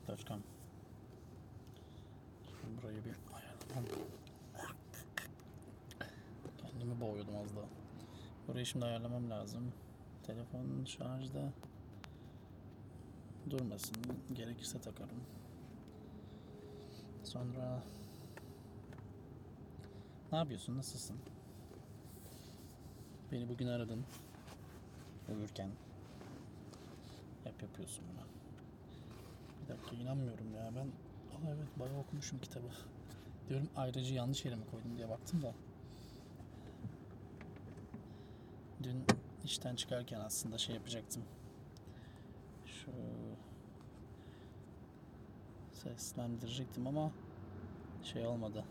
Yaklaşkan. Şimdi burayı bir ayarlamam. Kendimi boğuyordum az daha. Burayı şimdi ayarlamam lazım. Telefon şarjda durmasın. Gerekirse takarım. Sonra ne yapıyorsun? Nasılsın? Beni bugün aradın. Uyurken. Hep yapıyorsun bunu. Dakika inanmıyorum ya ben. Aa evet bayağı okumuşum kitabı. Diyorum ayrıcı yanlış yere mi koydum diye baktım da. Dün işten çıkarken aslında şey yapacaktım. Şu seslendirecektim ama şey olmadı.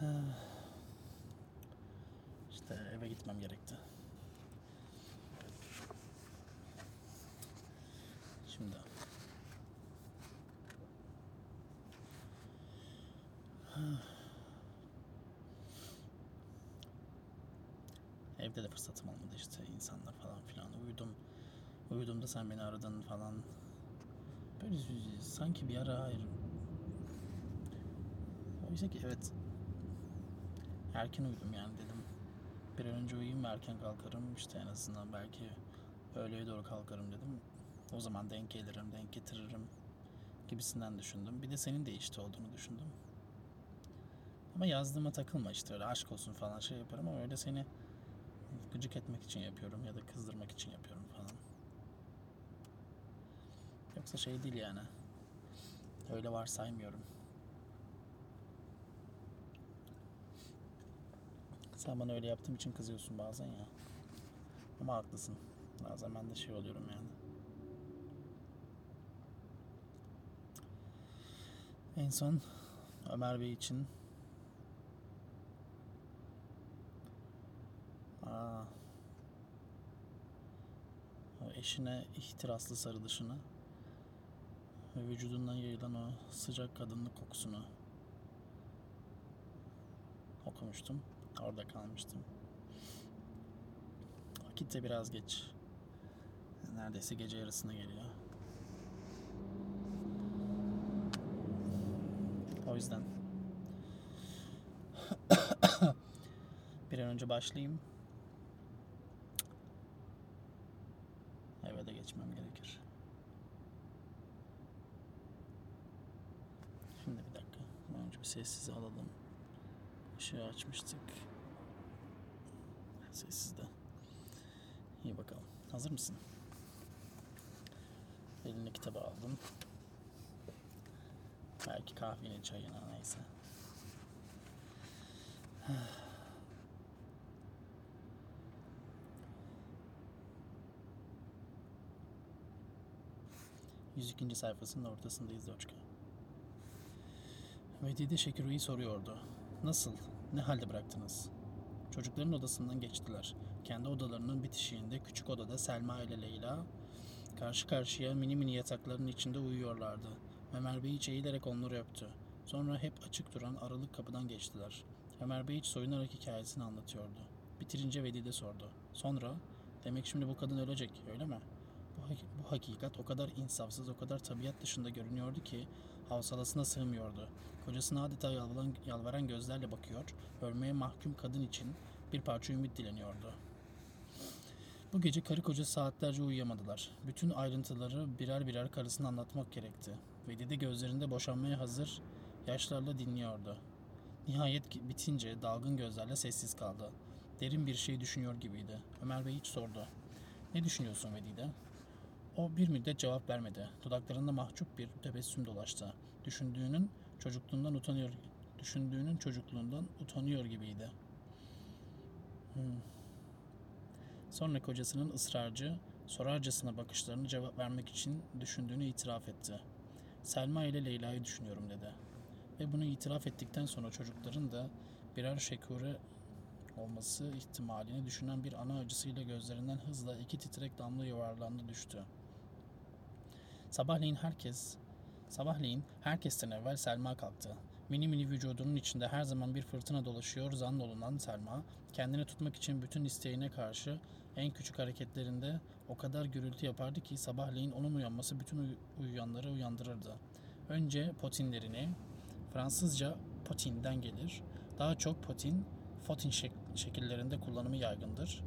İşte eve gitmem gerekti. Şimdi. Evde de fırsatım olmadı işte insanlar falan filan. Uyudum. Uyuduğumda sen beni aradın falan. Böyle sanki bir ara hayır. Oysa ki evet erken uyudum yani dedim. Bir önce uyuyayım erken kalkarım işte en azından belki öğleye doğru kalkarım dedim. O zaman denk gelirim, denk getiririm gibisinden düşündüm. Bir de senin de işte olduğunu düşündüm. Ama yazdığıma takılma işte öyle aşk olsun falan şey yaparım ama öyle seni gıcık etmek için yapıyorum ya da kızdırmak için yapıyorum falan. Yoksa şey değil yani. Öyle varsaymıyorum. Sen bana öyle yaptığım için kızıyorsun bazen ya. Ama haklısın. Bazen ben de şey oluyorum yani. En son Ömer Bey için Aa, eşine ihtiraslı sarılışını ve vücudundan yayılan o sıcak kadınlık kokusunu okumuştum. Orada kalmıştım. Vakit de biraz geç. Neredeyse gece yarısına geliyor. O yüzden bir an önce başlayayım. Eve de geçmem gerekir. Şimdi bir dakika. Önce bir sessize alalım. Işığı açmıştık. Sessizde. İyi bakalım. Hazır mısın? Eline kitabı aldım. Belki kahveni, çayına neyse. Yüz ikinci sayfasının ortasındayız Doçka. Vedide Şekiro'yu soruyordu. Nasıl? Ne halde bıraktınız? Çocukların odasından geçtiler. Kendi odalarının bitişiğinde küçük odada Selma ile Leyla karşı karşıya mini mini yatakların içinde uyuyorlardı. Ömer Bey eğilerek onları öptü. Sonra hep açık duran aralık kapıdan geçtiler. Ömer Bey soyunarak hikayesini anlatıyordu. Bitirince Vedide sordu. Sonra, demek şimdi bu kadın ölecek, öyle mi? Bu, bu hakikat o kadar insafsız, o kadar tabiat dışında görünüyordu ki havsalasına sığmıyordu. Kocasına adeta yalvaran, yalvaran gözlerle bakıyor, ölmeye mahkum kadın için bir parça ümit dileniyordu. Bu gece karı koca saatlerce uyuyamadılar. Bütün ayrıntıları birer birer karısına anlatmak gerekti. Vedide gözlerinde boşanmaya hazır yaşlarla dinliyordu. Nihayet bitince dalgın gözlerle sessiz kaldı. Derin bir şey düşünüyor gibiydi. Ömer Bey hiç sordu. Ne düşünüyorsun Vedide? O bir müddet cevap vermedi. Dudaklarında mahcup bir tebessüm dolaştı. Düşündüğünün çocukluğundan utanıyor, düşündüğünün çocukluğundan utanıyor gibiydi. Hmm. Sonra kocasının ısrarcı, sorarcasına bakışlarını cevap vermek için düşündüğünü itiraf etti. Selma ile Leyla'yı düşünüyorum dedi. Ve bunu itiraf ettikten sonra çocukların da birer şekure olması ihtimalini düşünen bir ana acısıyla gözlerinden hızla iki titrek damla yuvarlandı düştü. Sabahleyin herkes Sabahleyin herkesten evvel Selma kalktı. Mini mini vücudunun içinde her zaman bir fırtına dolaşıyor zannolunan Selma, kendini tutmak için bütün isteğine karşı en küçük hareketlerinde o kadar gürültü yapardı ki sabahleyin onun uyanması bütün uy- uyuyanları uyandırırdı. Önce potinlerini, Fransızca potinden gelir. Daha çok potin, fotin şek- şekillerinde kullanımı yaygındır.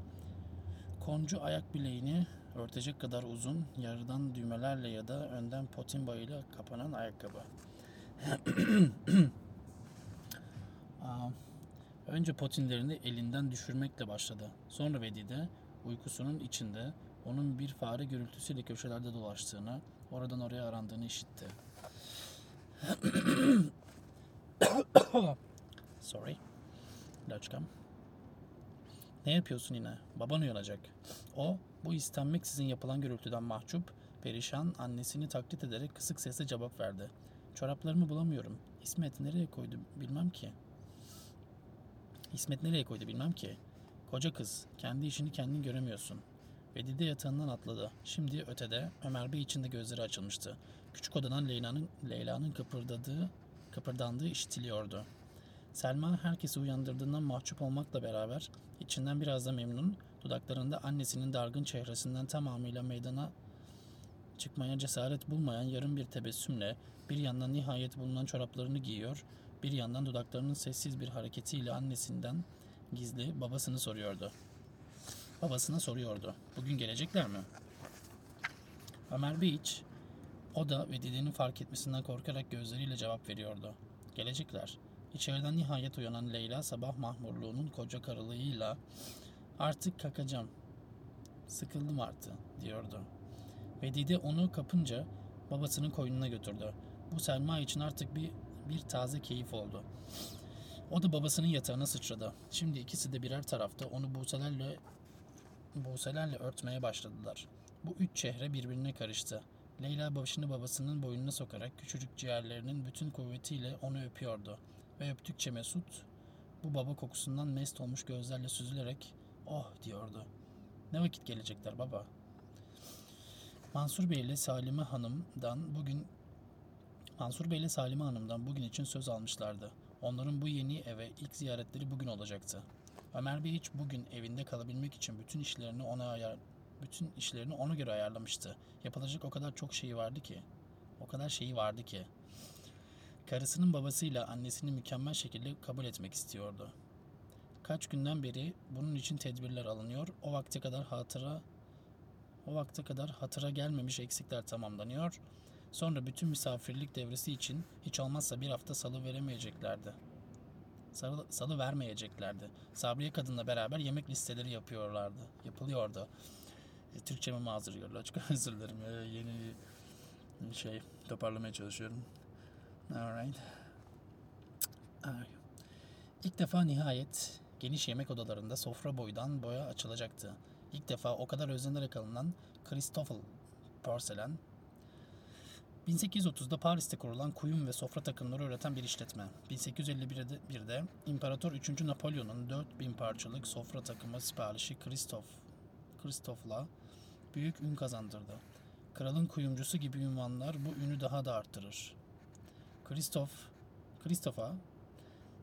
Koncu ayak bileğini örtecek kadar uzun, yarıdan düğmelerle ya da önden potin bağıyla kapanan ayakkabı. Önce potinlerini elinden düşürmekle başladı. Sonra Vedide uykusunun içinde onun bir fare gürültüsüyle köşelerde dolaştığını, oradan oraya arandığını işitti. Sorry. Laçkam. Ne yapıyorsun yine? Baban uyanacak. O, bu istenmeksizin yapılan gürültüden mahcup, perişan annesini taklit ederek kısık sesle cevap verdi. Çoraplarımı bulamıyorum. İsmet nereye koydu bilmem ki. İsmet nereye koydu bilmem ki. Koca kız, kendi işini kendin göremiyorsun. Vedide yatağından atladı. Şimdi ötede Ömer Bey içinde gözleri açılmıştı. Küçük odadan Leyla'nın Leyla'nın kıpırdadığı, kıpırdandığı işitiliyordu. Selma herkesi uyandırdığından mahcup olmakla beraber içinden biraz da memnun, dudaklarında annesinin dargın çehresinden tamamıyla meydana çıkmaya cesaret bulmayan yarım bir tebessümle bir yandan nihayet bulunan çoraplarını giyiyor, bir yandan dudaklarının sessiz bir hareketiyle annesinden gizli babasını soruyordu. Babasına soruyordu. Bugün gelecekler mi? Ömer hiç o da ve Didi'nin fark etmesinden korkarak gözleriyle cevap veriyordu. Gelecekler. İçeriden nihayet uyanan Leyla sabah mahmurluğunun koca karılığıyla artık kakacağım. Sıkıldım artık diyordu. Ve Didi onu kapınca babasının koynuna götürdü. Bu Selma için artık bir, bir taze keyif oldu. O da babasının yatağına sıçradı. Şimdi ikisi de birer tarafta onu buselerle buselerle örtmeye başladılar. Bu üç çehre birbirine karıştı. Leyla başını babasının boynuna sokarak küçücük ciğerlerinin bütün kuvvetiyle onu öpüyordu. Ve öptükçe Mesut bu baba kokusundan mest olmuş gözlerle süzülerek oh diyordu. Ne vakit gelecekler baba? Mansur Bey ile Salime Hanım'dan bugün Mansur Bey ile Salime Hanım'dan bugün için söz almışlardı. Onların bu yeni eve ilk ziyaretleri bugün olacaktı. Ömer Bey hiç bugün evinde kalabilmek için bütün işlerini ona ayar bütün işlerini ona göre ayarlamıştı. Yapılacak o kadar çok şeyi vardı ki. O kadar şeyi vardı ki. Karısının babasıyla annesini mükemmel şekilde kabul etmek istiyordu. Kaç günden beri bunun için tedbirler alınıyor. O vakte kadar hatıra o vakte kadar hatıra gelmemiş eksikler tamamlanıyor. Sonra bütün misafirlik devresi için hiç olmazsa bir hafta salı veremeyeceklerdi. Salı, salı vermeyeceklerdi. Sabriye kadınla beraber yemek listeleri yapıyorlardı. Yapılıyordu. E, Türkçemi mazur görüyorlar. Çok özür dilerim. E, yeni şey toparlamaya çalışıyorum. Alright. İlk defa nihayet geniş yemek odalarında sofra boydan boya açılacaktı. İlk defa o kadar özenerek alınan Christoffel porselen 1830'da Paris'te kurulan kuyum ve sofra takımları üreten bir işletme. 1851'de bir de İmparator 3. Napolyon'un 4000 parçalık sofra takımı siparişi Christoph Christoph'la büyük ün kazandırdı. Kralın kuyumcusu gibi ünvanlar bu ünü daha da arttırır. Christoph, Christoph'a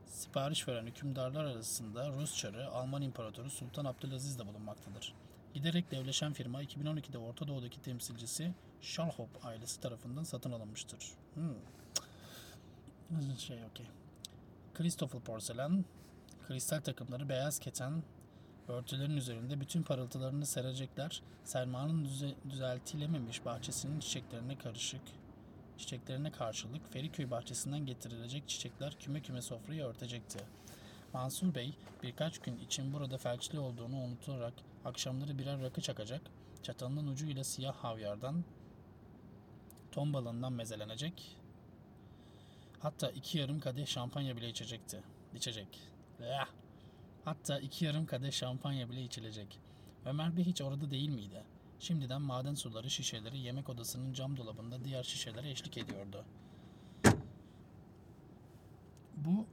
sipariş veren hükümdarlar arasında Rus Çarı, Alman İmparatoru Sultan Abdülaziz de bulunmaktadır. Giderek devleşen firma 2012'de Orta Doğu'daki temsilcisi Schalhop ailesi tarafından satın alınmıştır. Hmm. Şey okey. Christoffel porselen, kristal takımları beyaz keten örtülerin üzerinde bütün parıltılarını serecekler. Selma'nın düze- düzeltilememiş bahçesinin çiçeklerine karışık çiçeklerine karşılık Feriköy bahçesinden getirilecek çiçekler küme küme sofrayı örtecekti. Mansur Bey birkaç gün için burada felçli olduğunu unutarak akşamları birer rakı çakacak, çatalının ucuyla siyah havyardan, ton balığından mezelenecek, hatta iki yarım kadeh şampanya bile içecekti. İçecek. Eh! Hatta iki yarım kadeh şampanya bile içilecek. Ömer Bey hiç orada değil miydi? Şimdiden maden suları şişeleri yemek odasının cam dolabında diğer şişelere eşlik ediyordu. Bu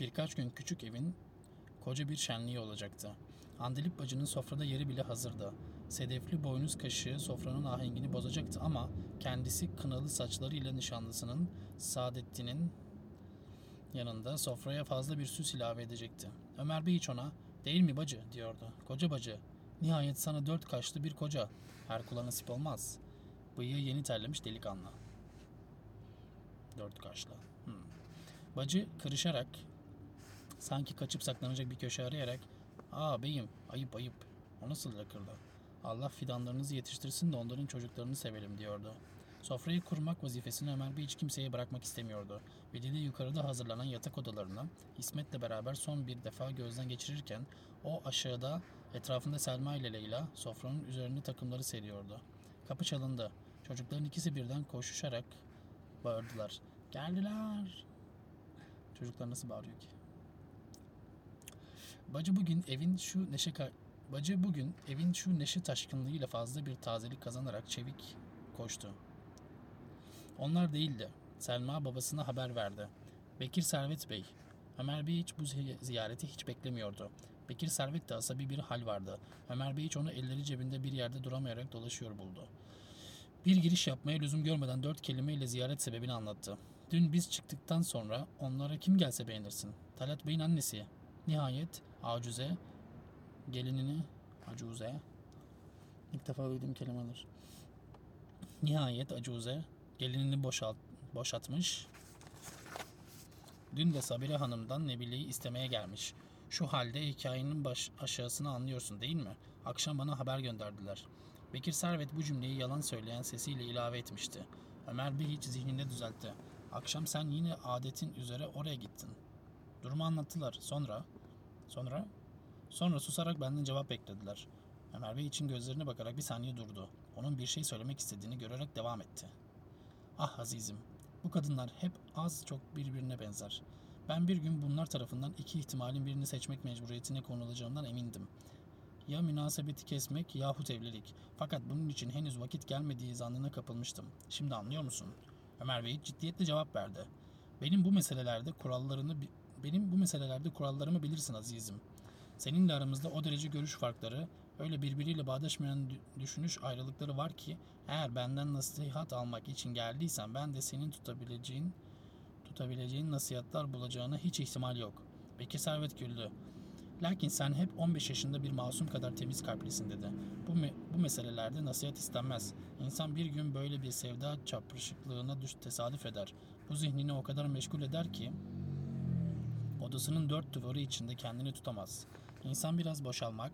birkaç gün küçük evin koca bir şenliği olacaktı. Andalip bacının sofrada yeri bile hazırdı. Sedefli boynuz kaşığı sofranın ahengini bozacaktı ama kendisi kınalı saçlarıyla nişanlısının Saadettin'in yanında sofraya fazla bir süs ilave edecekti. Ömer Bey hiç ona değil mi bacı diyordu. Koca bacı. Nihayet sana dört kaşlı bir koca. Her kula nasip olmaz. Bıyığı yeni terlemiş delikanlı. Dört kaşlı. Hmm. Bacı kırışarak sanki kaçıp saklanacak bir köşe arayarak ''Aa beyim ayıp ayıp o nasıl lakırdı? Allah fidanlarınızı yetiştirsin de onların çocuklarını sevelim.'' diyordu. Sofrayı kurmak vazifesini Ömer Bey hiç kimseye bırakmak istemiyordu. Veli yukarıda hazırlanan yatak odalarını İsmet'le beraber son bir defa gözden geçirirken o aşağıda etrafında Selma ile Leyla sofranın üzerinde takımları seriyordu. Kapı çalındı. Çocukların ikisi birden koşuşarak bağırdılar. Geldiler. Çocuklar nasıl bağırıyor ki? Bacı bugün evin şu neşe Bacı bugün evin şu neşe taşkınlığıyla fazla bir tazelik kazanarak çevik koştu. Onlar değildi. Selma babasına haber verdi. Bekir Servet Bey. Ömer Bey hiç bu zi- ziyareti hiç beklemiyordu. Bekir Servet de asabi bir hal vardı. Ömer Bey hiç onu elleri cebinde bir yerde duramayarak dolaşıyor buldu. Bir giriş yapmaya lüzum görmeden dört kelimeyle ziyaret sebebini anlattı. Dün biz çıktıktan sonra onlara kim gelse beğenirsin. Talat Bey'in annesi. Nihayet Acuze gelinini Acuze ilk defa duyduğum kelimeler. Nihayet Acuze gelinini boşalt, boşatmış. Dün de Sabire Hanım'dan Nebile'yi istemeye gelmiş. Şu halde hikayenin baş aşağısını anlıyorsun değil mi? Akşam bana haber gönderdiler. Bekir Servet bu cümleyi yalan söyleyen sesiyle ilave etmişti. Ömer Bey hiç zihninde düzeltti. Akşam sen yine adetin üzere oraya gittin. Durumu anlattılar. Sonra? Sonra? Sonra susarak benden cevap beklediler. Ömer Bey için gözlerine bakarak bir saniye durdu. Onun bir şey söylemek istediğini görerek devam etti. Ah azizim, bu kadınlar hep az çok birbirine benzer. Ben bir gün bunlar tarafından iki ihtimalin birini seçmek mecburiyetine konulacağımdan emindim. Ya münasebeti kesmek yahut evlilik. Fakat bunun için henüz vakit gelmediği zannına kapılmıştım. Şimdi anlıyor musun? Ömer Bey ciddiyetle cevap verdi. Benim bu meselelerde kurallarını benim bu meselelerde kurallarımı bilirsin azizim. Seninle aramızda o derece görüş farkları, öyle birbiriyle bağdaşmayan dü- düşünüş ayrılıkları var ki eğer benden nasihat almak için geldiysen ben de senin tutabileceğin tutabileceğin nasihatler bulacağına hiç ihtimal yok. Bekir Servet güldü. Lakin sen hep 15 yaşında bir masum kadar temiz kalplisin dedi. Bu, me- bu meselelerde nasihat istenmez. İnsan bir gün böyle bir sevda çaprışıklığına düş tesadüf eder. Bu zihnini o kadar meşgul eder ki odasının dört duvarı içinde kendini tutamaz. İnsan biraz boşalmak,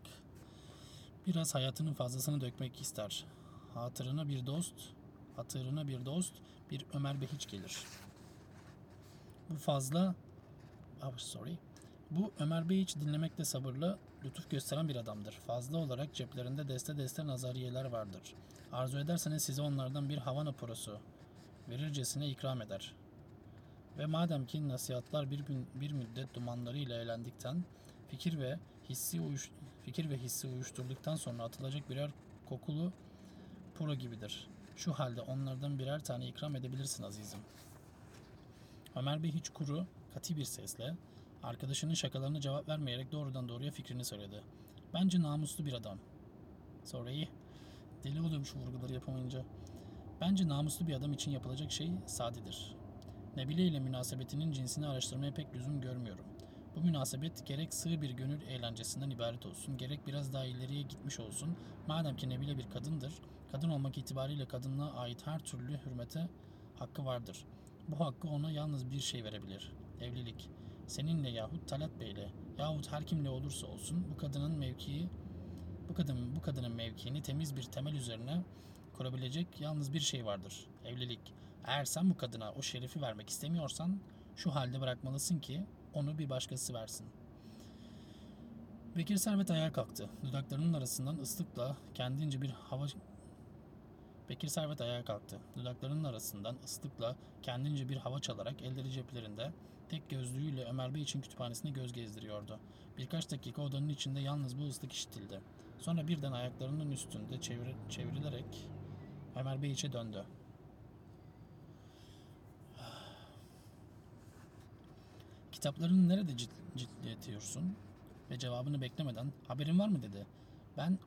biraz hayatının fazlasını dökmek ister. Hatırına bir dost, hatırına bir dost, bir Ömer Behiç gelir. Bu fazla, oh, sorry, bu Ömer Bey hiç dinlemekte sabırlı, lütuf gösteren bir adamdır. Fazla olarak ceplerinde deste deste nazariyeler vardır. Arzu ederseniz size onlardan bir Havana porosu verircesine ikram eder. Ve madem ki nasihatlar bir gün bir müddet dumanlarıyla eğlendikten, fikir ve hissi uyuş, fikir ve hissi uyuşturduktan sonra atılacak birer kokulu puro gibidir. Şu halde onlardan birer tane ikram edebilirsin azizim. Ömer Bey hiç kuru, katı bir sesle arkadaşının şakalarına cevap vermeyerek doğrudan doğruya fikrini söyledi. Bence namuslu bir adam. Sonra iyi. Deli oluyorum şu vurguları yapamayınca. Bence namuslu bir adam için yapılacak şey sadedir. Nebile ile münasebetinin cinsini araştırmaya pek lüzum görmüyorum. Bu münasebet gerek sığ bir gönül eğlencesinden ibaret olsun, gerek biraz daha ileriye gitmiş olsun. Madem ki Nebile bir kadındır, kadın olmak itibariyle kadınlığa ait her türlü hürmete hakkı vardır. Bu hakkı ona yalnız bir şey verebilir. Evlilik. Seninle yahut Talat Bey'le yahut her kimle olursa olsun bu kadının mevkii bu kadın bu kadının mevkiini temiz bir temel üzerine kurabilecek yalnız bir şey vardır. Evlilik. Eğer sen bu kadına o şerefi vermek istemiyorsan şu halde bırakmalısın ki onu bir başkası versin. Bekir Servet ayağa kalktı. Dudaklarının arasından ıslıkla kendince bir hava Bekir Servet ayağa kalktı. Dudaklarının arasından ıslıkla kendince bir hava çalarak elleri ceplerinde tek gözlüğüyle Ömer Bey için kütüphanesine göz gezdiriyordu. Birkaç dakika odanın içinde yalnız bu ıslık işitildi. Sonra birden ayaklarının üstünde çevir, çevrilerek Ömer Bey içe döndü. Kitaplarını nerede cilt, ciltletiyorsun? Ve cevabını beklemeden haberin var mı dedi. Ben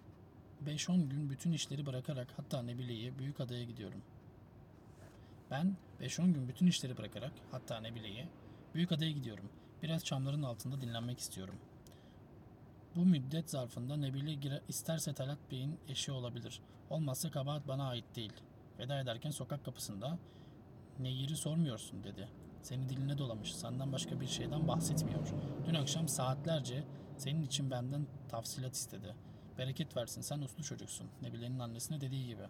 5-10 gün bütün işleri bırakarak hatta Nebile'yi büyük adaya gidiyorum. Ben 5-10 gün bütün işleri bırakarak hatta Nebile'yi büyük adaya gidiyorum. Biraz çamların altında dinlenmek istiyorum. Bu müddet zarfında Nebile gire, isterse Talat Bey'in eşi olabilir. Olmazsa kabahat bana ait değil. Veda ederken sokak kapısında Neyir'i sormuyorsun dedi. Seni diline dolamış, senden başka bir şeyden bahsetmiyor. Dün akşam saatlerce senin için benden tafsilat istedi. Bereket versin, sen uslu çocuksun. Nebile'nin annesine dediği gibi.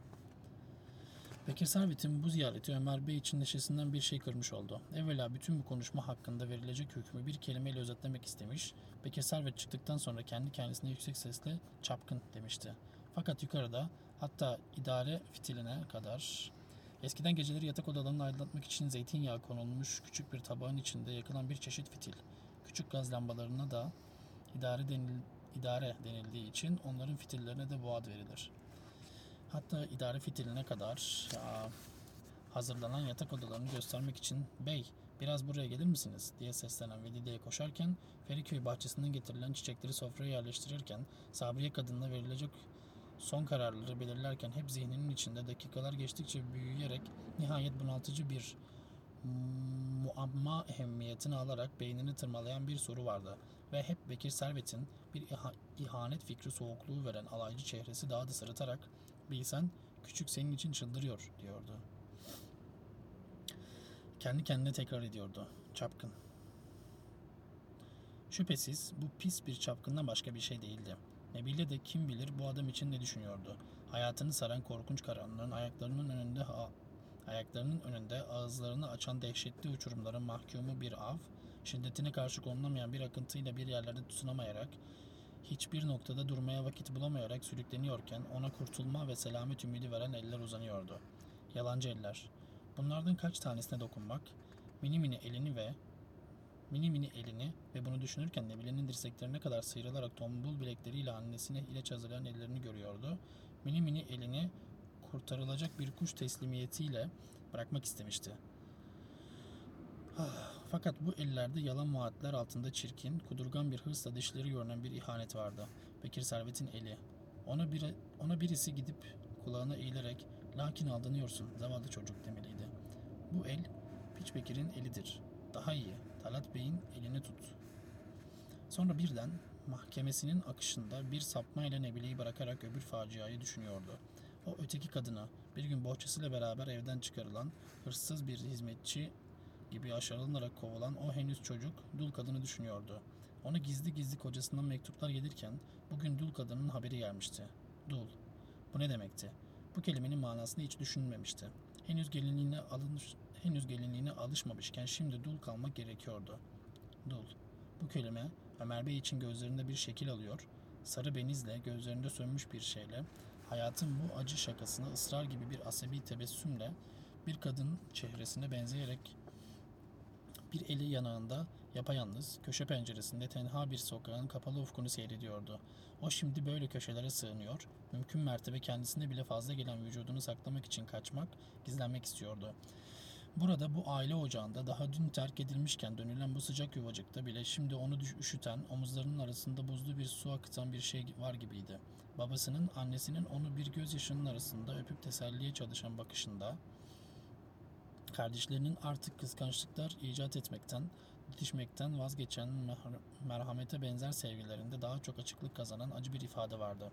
Bekir Servet'in bu ziyareti Ömer Bey için neşesinden bir şey kırmış oldu. Evvela bütün bu konuşma hakkında verilecek hükmü bir kelimeyle özetlemek istemiş. Bekir Servet çıktıktan sonra kendi kendisine yüksek sesle çapkın demişti. Fakat yukarıda hatta idare fitiline kadar eskiden geceleri yatak odalarını aydınlatmak için zeytinyağı konulmuş küçük bir tabağın içinde yakılan bir çeşit fitil. Küçük gaz lambalarına da idare, denil, idare denildiği için onların fitillerine de bu ad verilir. Hatta idare fitiline kadar ya, hazırlanan yatak odalarını göstermek için bey biraz buraya gelir misiniz diye seslenen Velide'ye koşarken Feriköy bahçesinden getirilen çiçekleri sofraya yerleştirirken Sabriye kadınla verilecek son kararları belirlerken hep zihninin içinde dakikalar geçtikçe büyüyerek nihayet bunaltıcı bir muamma ehemmiyetini alarak beynini tırmalayan bir soru vardı ve hep Bekir Servet'in bir iha- ihanet fikri soğukluğu veren alaycı çehresi daha da sırıtarak bilsen küçük senin için çıldırıyor diyordu. Kendi kendine tekrar ediyordu. Çapkın. Şüphesiz bu pis bir çapkından başka bir şey değildi. Nebile de kim bilir bu adam için ne düşünüyordu. Hayatını saran korkunç karanlığın ayaklarının önünde ha- ayaklarının önünde ağızlarını açan dehşetli uçurumların mahkumu bir av, şiddetine karşı konulamayan bir akıntıyla bir yerlerde tutunamayarak, hiçbir noktada durmaya vakit bulamayarak sürükleniyorken ona kurtulma ve selamet ümidi veren eller uzanıyordu. Yalancı eller. Bunlardan kaç tanesine dokunmak, mini mini elini ve mini mini elini ve bunu düşünürken Nebile'nin dirseklerine kadar sıyrılarak tombul bilekleriyle annesine ilaç hazırlayan ellerini görüyordu. Mini mini elini kurtarılacak bir kuş teslimiyetiyle bırakmak istemişti. Ah, Fakat bu ellerde yalan vaatler altında çirkin, kudurgan bir hırsla dişleri görünen bir ihanet vardı. Bekir Servet'in eli. Ona, biri, ona birisi gidip kulağına eğilerek lakin aldanıyorsun zavallı çocuk demeliydi. Bu el Piç Bekir'in elidir. Daha iyi Talat Bey'in elini tut. Sonra birden mahkemesinin akışında bir sapmayla Nebile'yi bırakarak öbür faciayı düşünüyordu. O öteki kadına bir gün bohçasıyla beraber evden çıkarılan hırsız bir hizmetçi gibi aşağılanarak kovulan o henüz çocuk dul kadını düşünüyordu. Ona gizli gizli kocasından mektuplar gelirken bugün dul kadının haberi gelmişti. Dul. Bu ne demekti? Bu kelimenin manasını hiç düşünmemişti. Henüz gelinliğine alınmış, henüz gelinliğine alışmamışken şimdi dul kalmak gerekiyordu. Dul. Bu kelime Ömer Bey için gözlerinde bir şekil alıyor, sarı benizle, gözlerinde sönmüş bir şeyle, hayatın bu acı şakasını ısrar gibi bir asabi tebessümle bir kadın çehresine benzeyerek bir eli yanağında yapayalnız, köşe penceresinde tenha bir sokağın kapalı ufkunu seyrediyordu. O şimdi böyle köşelere sığınıyor, mümkün mertebe kendisine bile fazla gelen vücudunu saklamak için kaçmak, gizlenmek istiyordu. Burada bu aile ocağında daha dün terk edilmişken dönülen bu sıcak yuvacıkta bile şimdi onu üşüten, omuzlarının arasında buzlu bir su akıtan bir şey var gibiydi. Babasının, annesinin onu bir gözyaşının arasında öpüp teselliye çalışan bakışında, kardeşlerinin artık kıskançlıklar icat etmekten, didişmekten vazgeçen mer- merhamete benzer sevgilerinde daha çok açıklık kazanan acı bir ifade vardı.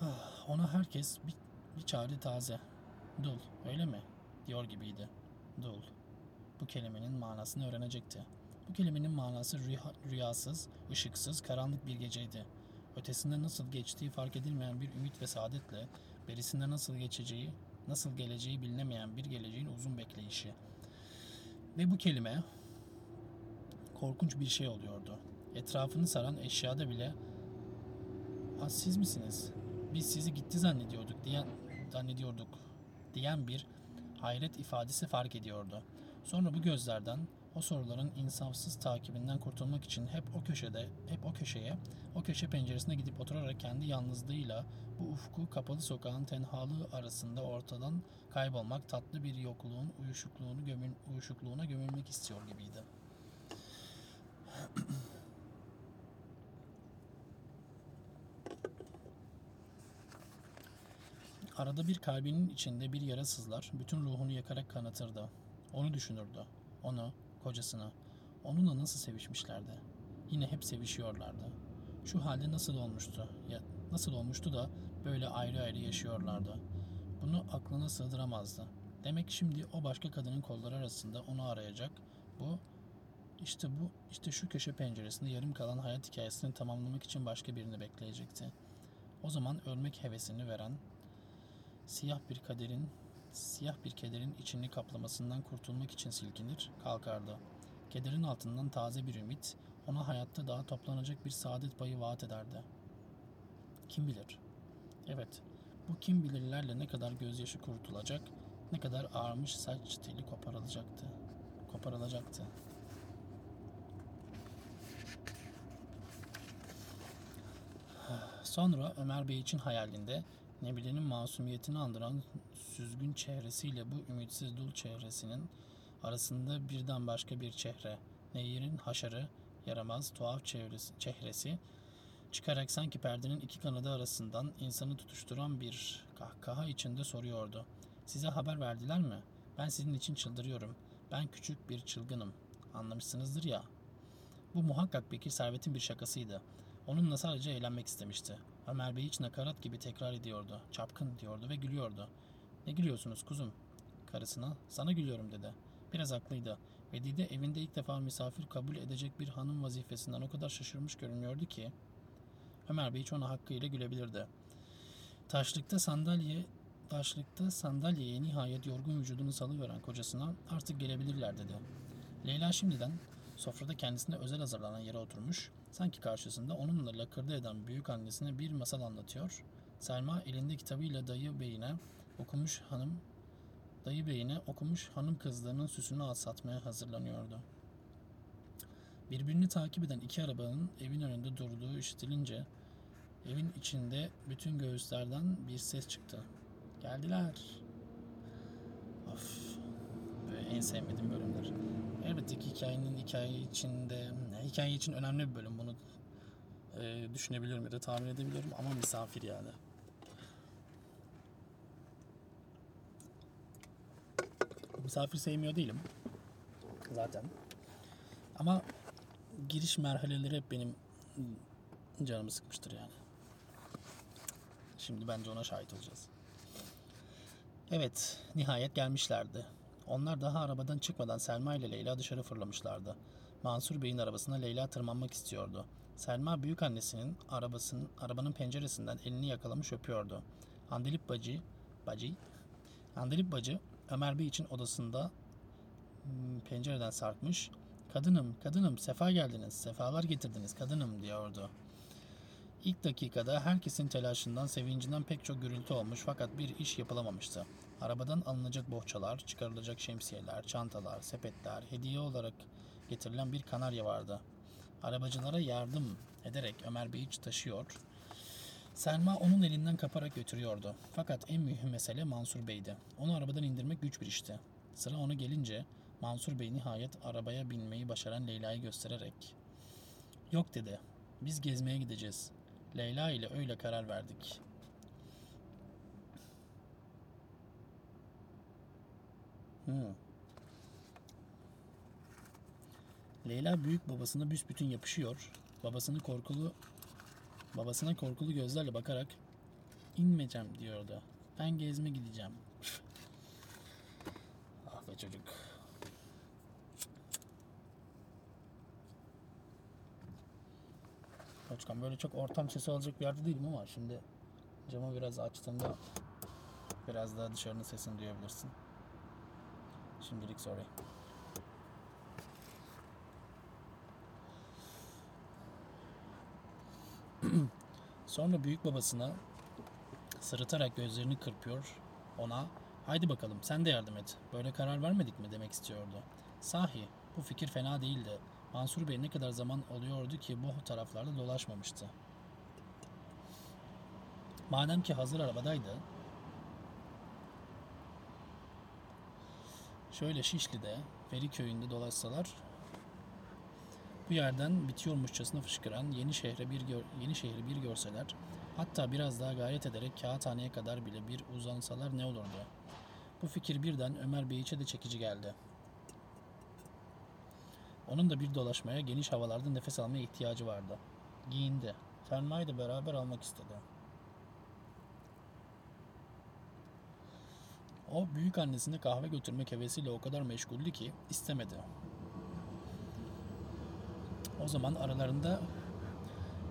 Ah, Ona herkes bir, bir çare taze. Dul, öyle mi? Diyor gibiydi. Dul. Bu kelimenin manasını öğrenecekti. Bu kelimenin manası rüya- rüyasız, ışıksız, karanlık bir geceydi. Ötesinde nasıl geçtiği fark edilmeyen bir ümit ve saadetle, berisinde nasıl geçeceği, nasıl geleceği bilinemeyen bir geleceğin uzun bekleyişi. Ve bu kelime korkunç bir şey oluyordu. Etrafını saran eşyada bile "Ha, siz misiniz? Biz sizi gitti zannediyorduk diyen zannediyorduk diyen bir hayret ifadesi fark ediyordu. Sonra bu gözlerden o soruların insafsız takibinden kurtulmak için hep o köşede, hep o köşeye, o köşe penceresine gidip oturarak kendi yalnızlığıyla bu ufku kapalı sokağın tenhalığı arasında ortadan kaybolmak, tatlı bir yokluğun uyuşukluğunu gömül, uyuşukluğuna gömülmek istiyor gibiydi. Arada bir kalbinin içinde bir yara sızlar, bütün ruhunu yakarak kanatırdı. Onu düşünürdü. Onu, kocasını. Onunla nasıl sevişmişlerdi. Yine hep sevişiyorlardı. Şu halde nasıl olmuştu? Ya nasıl olmuştu da böyle ayrı ayrı yaşıyorlardı. Bunu aklına sığdıramazdı. Demek şimdi o başka kadının kolları arasında onu arayacak. Bu işte bu işte şu köşe penceresinde yarım kalan hayat hikayesini tamamlamak için başka birini bekleyecekti. O zaman ölmek hevesini veren siyah bir kaderin siyah bir kederin içini kaplamasından kurtulmak için silkinir, kalkardı. Kederin altından taze bir ümit, ona hayatta daha toplanacak bir saadet payı vaat ederdi. Kim bilir? Evet, bu kim bilirlerle ne kadar gözyaşı kurutulacak, ne kadar ağarmış saç teli koparılacaktı. Koparılacaktı. Sonra Ömer Bey için hayalinde Nebile'nin masumiyetini andıran süzgün çehresiyle bu ümitsiz dul çehresinin arasında birden başka bir çehre, Nehir'in haşarı, yaramaz, tuhaf çevresi, çehresi çıkarak sanki perdenin iki kanadı arasından insanı tutuşturan bir kahkaha içinde soruyordu. Size haber verdiler mi? Ben sizin için çıldırıyorum. Ben küçük bir çılgınım. Anlamışsınızdır ya. Bu muhakkak Bekir Servet'in bir şakasıydı. Onunla sadece eğlenmek istemişti. Ömer Bey hiç nakarat gibi tekrar ediyordu. Çapkın diyordu ve gülüyordu. Ne gülüyorsunuz kuzum? Karısına, sana gülüyorum dedi. Biraz haklıydı. Vedide evinde ilk defa misafir kabul edecek bir hanım vazifesinden o kadar şaşırmış görünüyordu ki Ömer Bey hiç ona hakkıyla gülebilirdi. Taşlıkta sandalye taşlıkta sandalyeye nihayet yorgun vücudunu salıveren kocasına artık gelebilirler dedi. Leyla şimdiden sofrada kendisine özel hazırlanan yere oturmuş, sanki karşısında onunla lakırdı eden büyük annesine bir masal anlatıyor. Selma elinde kitabıyla dayı beyine okumuş hanım dayı beyine okumuş hanım kızlarının süsünü satmaya hazırlanıyordu. Birbirini takip eden iki arabanın evin önünde durduğu işitilince evin içinde bütün göğüslerden bir ses çıktı. Geldiler. Of. Böyle en sevmediğim bölümler. Elbette ki hikayenin hikaye içinde, hikaye için önemli bir bölüm. E, düşünebiliyorum ya da tahmin edebiliyorum ama misafir yani. Misafir sevmiyor değilim. Zaten. Ama giriş merhaleleri hep benim canımı sıkmıştır yani. Şimdi bence ona şahit olacağız. Evet, nihayet gelmişlerdi. Onlar daha arabadan çıkmadan Selma ile Leyla dışarı fırlamışlardı. Mansur Bey'in arabasına Leyla tırmanmak istiyordu. Selma büyük annesinin arabasının arabanın penceresinden elini yakalamış öpüyordu. Andalip bacı, bacı, Andalip bacı Ömer Bey için odasında hmm, pencereden sarkmış. Kadınım, kadınım, sefa geldiniz, sefalar getirdiniz kadınım diyordu. İlk dakikada herkesin telaşından, sevincinden pek çok gürültü olmuş fakat bir iş yapılamamıştı. Arabadan alınacak bohçalar, çıkarılacak şemsiyeler, çantalar, sepetler, hediye olarak getirilen bir kanarya vardı. Arabacılara yardım ederek Ömer Bey'i taşıyor. Selma onun elinden kaparak götürüyordu. Fakat en mühim mesele Mansur Bey'di. Onu arabadan indirmek güç bir işti. Sıra ona gelince Mansur Bey nihayet arabaya binmeyi başaran Leyla'yı göstererek "Yok." dedi. "Biz gezmeye gideceğiz. Leyla ile öyle karar verdik." Hmm. Leyla büyük babasına büsbütün yapışıyor. Babasını korkulu babasına korkulu gözlerle bakarak inmeyeceğim diyordu. Ben gezme gideceğim. ah be çocuk. Koçkan böyle çok ortam sesi alacak bir yerde değilim ama şimdi camı biraz açtığımda biraz daha dışarının sesini duyabilirsin. Şimdilik sorry. Sonra büyük babasına sırıtarak gözlerini kırpıyor. Ona haydi bakalım sen de yardım et. Böyle karar vermedik mi demek istiyordu. Sahi bu fikir fena değildi. Mansur Bey ne kadar zaman oluyordu ki bu taraflarda dolaşmamıştı. Madem ki hazır arabadaydı, şöyle Şişli'de, Feriköy'ünde dolaşsalar bu yerden bitiyormuşçasına fışkıran yeni şehre bir gör, yeni şehri bir görseler Hatta biraz daha gayret ederek kağıthaneye kadar bile bir uzansalar ne olurdu? Bu fikir birden Ömer Bey'e de çekici geldi. Onun da bir dolaşmaya, geniş havalarda nefes almaya ihtiyacı vardı. Giyindi. Selma'yı da beraber almak istedi. O büyük annesine kahve götürmek hevesiyle o kadar meşguldü ki istemedi. O zaman aralarında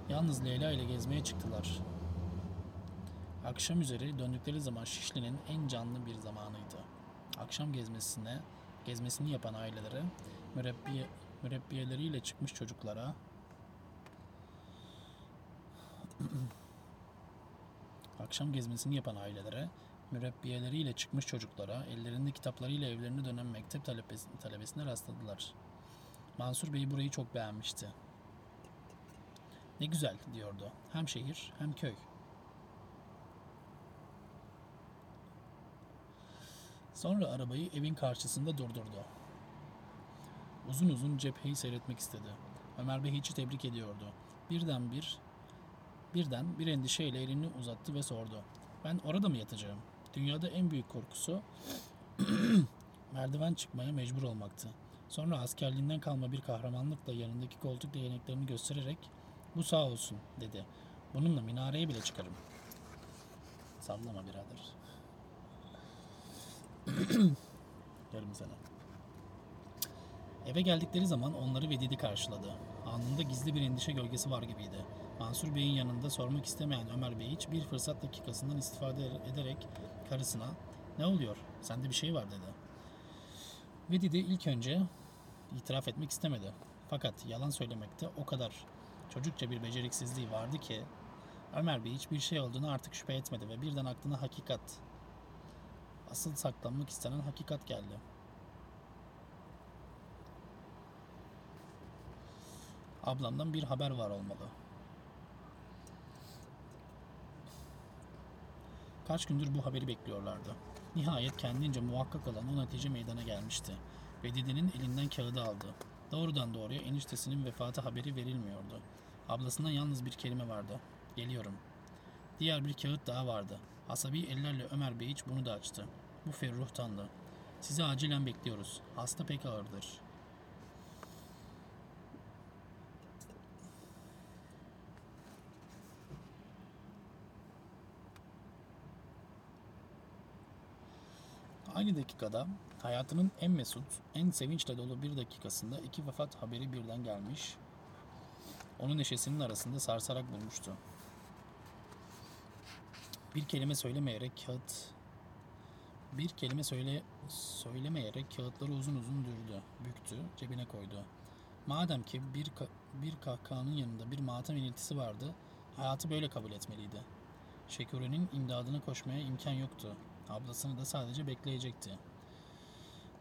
yalnız Leyla ile gezmeye çıktılar. Akşam üzeri döndükleri zaman Şişli'nin en canlı bir zamanıydı. Akşam gezmesine, gezmesini yapan ailelere, mürebbiye, mürebbiyeleriyle çıkmış çocuklara, akşam gezmesini yapan ailelere, mürebbiyeleriyle çıkmış çocuklara, ellerinde kitaplarıyla evlerine dönen mektep talebesi, talebesine rastladılar. Mansur Bey burayı çok beğenmişti. Ne güzel diyordu. Hem şehir hem köy. Sonra arabayı evin karşısında durdurdu. Uzun uzun cepheyi seyretmek istedi. Ömer Bey hiç tebrik ediyordu. Birden bir birden bir endişeyle elini uzattı ve sordu. Ben orada mı yatacağım? Dünyada en büyük korkusu merdiven çıkmaya mecbur olmaktı. Sonra askerliğinden kalma bir kahramanlıkla yanındaki koltuk değneklerini göstererek bu sağ olsun dedi. Bununla minareye bile çıkarım. Sallama birader. Yarım sana. Eve geldikleri zaman onları Vedidi karşıladı. Anında gizli bir endişe gölgesi var gibiydi. Mansur Bey'in yanında sormak istemeyen Ömer Bey hiç bir fırsat dakikasından istifade ederek karısına ne oluyor sende bir şey var dedi. Vedidi ilk önce itiraf etmek istemedi. Fakat yalan söylemekte o kadar çocukça bir beceriksizliği vardı ki Ömer Bey hiçbir şey olduğunu artık şüphe etmedi ve birden aklına hakikat, asıl saklanmak istenen hakikat geldi. Ablamdan bir haber var olmalı. Kaç gündür bu haberi bekliyorlardı. Nihayet kendince muhakkak olan o netice meydana gelmişti. Ve Didi'nin elinden kağıdı aldı. Doğrudan doğruya eniştesinin vefatı haberi verilmiyordu. Ablasından yalnız bir kelime vardı. Geliyorum. Diğer bir kağıt daha vardı. Asabi ellerle Ömer Bey hiç bunu da açtı. Bu Ferruh'tandı. Sizi acilen bekliyoruz. Hasta pek ağırdır. Aynı dakikada hayatının en mesut, en sevinçle dolu bir dakikasında iki vefat haberi birden gelmiş. Onun neşesinin arasında sarsarak bulmuştu. Bir kelime söylemeyerek kağıt bir kelime söyle söylemeyerek kağıtları uzun uzun dürdü, büktü, cebine koydu. Madem ki bir ka- bir kahkahanın yanında bir matem iniltisi vardı, hayatı böyle kabul etmeliydi. Şekure'nin imdadına koşmaya imkan yoktu. Ablasını da sadece bekleyecekti.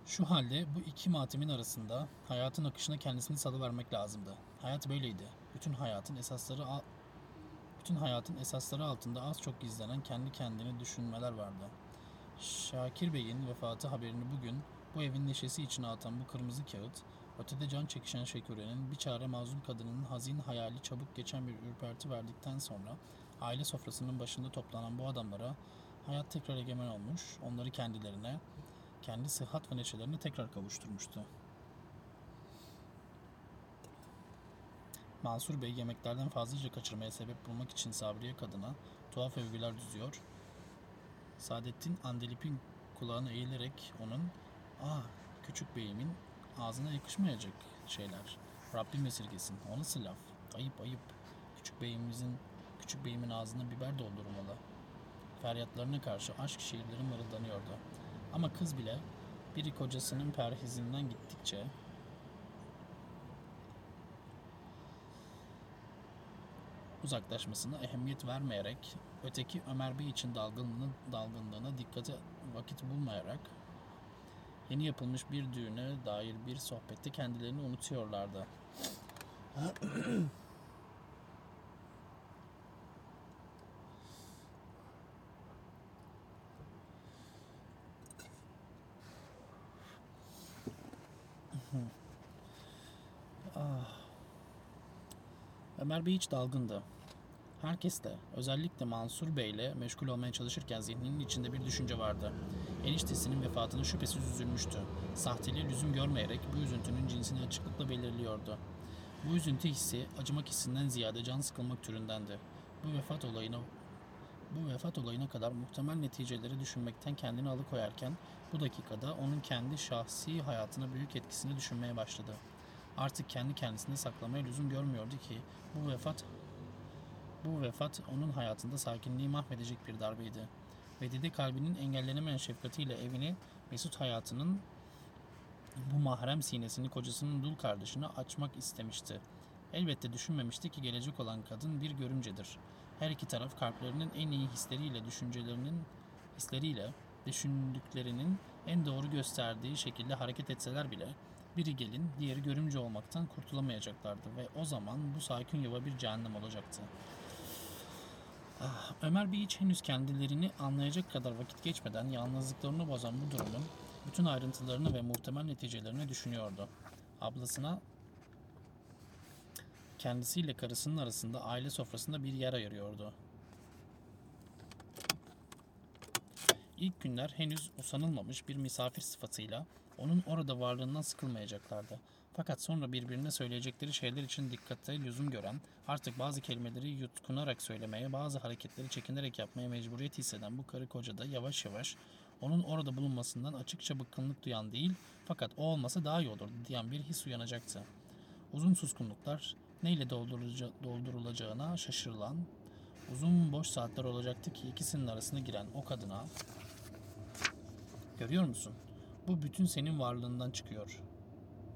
Şu halde bu iki matemin arasında hayatın akışına kendisini salıvermek lazımdı. Hayat böyleydi. Bütün hayatın esasları bütün hayatın esasları altında az çok gizlenen kendi kendini düşünmeler vardı. Şakir Bey'in vefatı haberini bugün bu evin neşesi içine atan bu kırmızı kağıt, ötede can çekişen Şeküre'nin bir çare mazlum kadının hazin hayali çabuk geçen bir ürperti verdikten sonra aile sofrasının başında toplanan bu adamlara hayat tekrar egemen olmuş, onları kendilerine, kendi sıhhat ve neşelerine tekrar kavuşturmuştu. Mansur Bey yemeklerden fazlaca kaçırmaya sebep bulmak için Sabriye kadına tuhaf övgüler düzüyor. Saadettin Andelip'in kulağına eğilerek onun ''Aa küçük beyimin ağzına yakışmayacak şeyler. Rabbim esirgesin. O nasıl laf? Ayıp ayıp. Küçük beyimizin küçük beyimin ağzına biber doldurmalı. Feryatlarına karşı aşk şiirleri mırıldanıyordu. Ama kız bile biri kocasının perhizinden gittikçe uzaklaşmasına ehemmiyet vermeyerek öteki Ömer Bey için dalgınlığına, dalgınlığına dikkate vakit bulmayarak yeni yapılmış bir düğüne dair bir sohbette kendilerini unutuyorlardı. Ömer Bey hiç dalgındı. Herkes de, özellikle Mansur Bey'le meşgul olmaya çalışırken zihninin içinde bir düşünce vardı. Eniştesinin vefatına şüphesiz üzülmüştü. Sahteliğe lüzum görmeyerek bu üzüntünün cinsini açıklıkla belirliyordu. Bu üzüntü hissi acımak hissinden ziyade can sıkılmak türündendi. Bu vefat olayına bu vefat olayına kadar muhtemel neticeleri düşünmekten kendini alıkoyarken bu dakikada onun kendi şahsi hayatına büyük etkisini düşünmeye başladı. Artık kendi kendisini saklamaya lüzum görmüyordu ki bu vefat bu vefat onun hayatında sakinliği mahvedecek bir darbeydi. Ve dedi kalbinin engellenemeyen şefkatiyle evini, mesut hayatının bu mahrem sinesini kocasının dul kardeşine açmak istemişti. Elbette düşünmemişti ki gelecek olan kadın bir görümcedir. Her iki taraf kalplerinin en iyi hisleriyle düşüncelerinin hisleriyle düşündüklerinin en doğru gösterdiği şekilde hareket etseler bile biri gelin, diğeri görümce olmaktan kurtulamayacaklardı ve o zaman bu sakin yuva bir cehennem olacaktı. Ah, Ömer Bey hiç henüz kendilerini anlayacak kadar vakit geçmeden yalnızlıklarını bozan bu durumun bütün ayrıntılarını ve muhtemel neticelerini düşünüyordu. Ablasına kendisiyle karısının arasında aile sofrasında bir yer ayırıyordu. İlk günler henüz usanılmamış bir misafir sıfatıyla onun orada varlığından sıkılmayacaklardı. Fakat sonra birbirine söyleyecekleri şeyler için dikkate lüzum gören, artık bazı kelimeleri yutkunarak söylemeye, bazı hareketleri çekinerek yapmaya mecburiyet hisseden bu karı koca da yavaş yavaş onun orada bulunmasından açıkça bıkkınlık duyan değil, fakat o olmasa daha iyi olurdu diyen bir his uyanacaktı. Uzun suskunluklar neyle doldurulaca- doldurulacağına şaşırılan, uzun boş saatler olacaktı ki ikisinin arasına giren o kadına Görüyor musun? Bu bütün senin varlığından çıkıyor.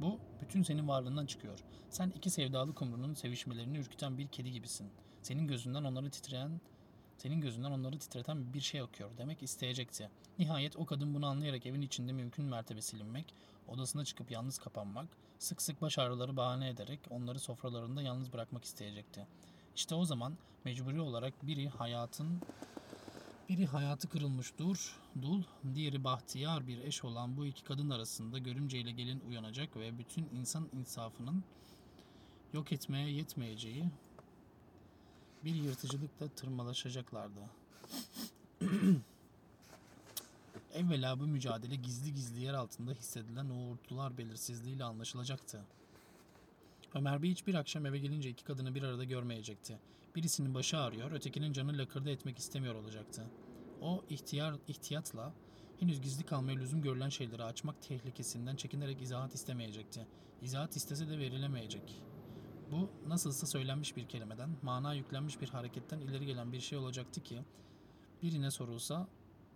Bu bütün senin varlığından çıkıyor. Sen iki sevdalı kumrunun sevişmelerini ürküten bir kedi gibisin. Senin gözünden onları titreyen, senin gözünden onları titreten bir şey akıyor demek isteyecekti. Nihayet o kadın bunu anlayarak evin içinde mümkün mertebe silinmek, odasına çıkıp yalnız kapanmak, sık sık baş ağrıları bahane ederek onları sofralarında yalnız bırakmak isteyecekti. İşte o zaman mecburi olarak biri hayatın biri hayatı kırılmış dur, dul, diğeri bahtiyar bir eş olan bu iki kadın arasında görümce ile gelin uyanacak ve bütün insan insafının yok etmeye yetmeyeceği bir yırtıcılıkla tırmalaşacaklardı. Evvela bu mücadele gizli gizli yer altında hissedilen uğultular belirsizliğiyle anlaşılacaktı. Ömer Bey hiçbir akşam eve gelince iki kadını bir arada görmeyecekti. Birisinin başı ağrıyor, ötekinin canı lakırdı etmek istemiyor olacaktı. O ihtiyar ihtiyatla henüz gizli kalmaya lüzum görülen şeyleri açmak tehlikesinden çekinerek izahat istemeyecekti. İzahat istese de verilemeyecek. Bu nasılsa söylenmiş bir kelimeden, mana yüklenmiş bir hareketten ileri gelen bir şey olacaktı ki birine sorulsa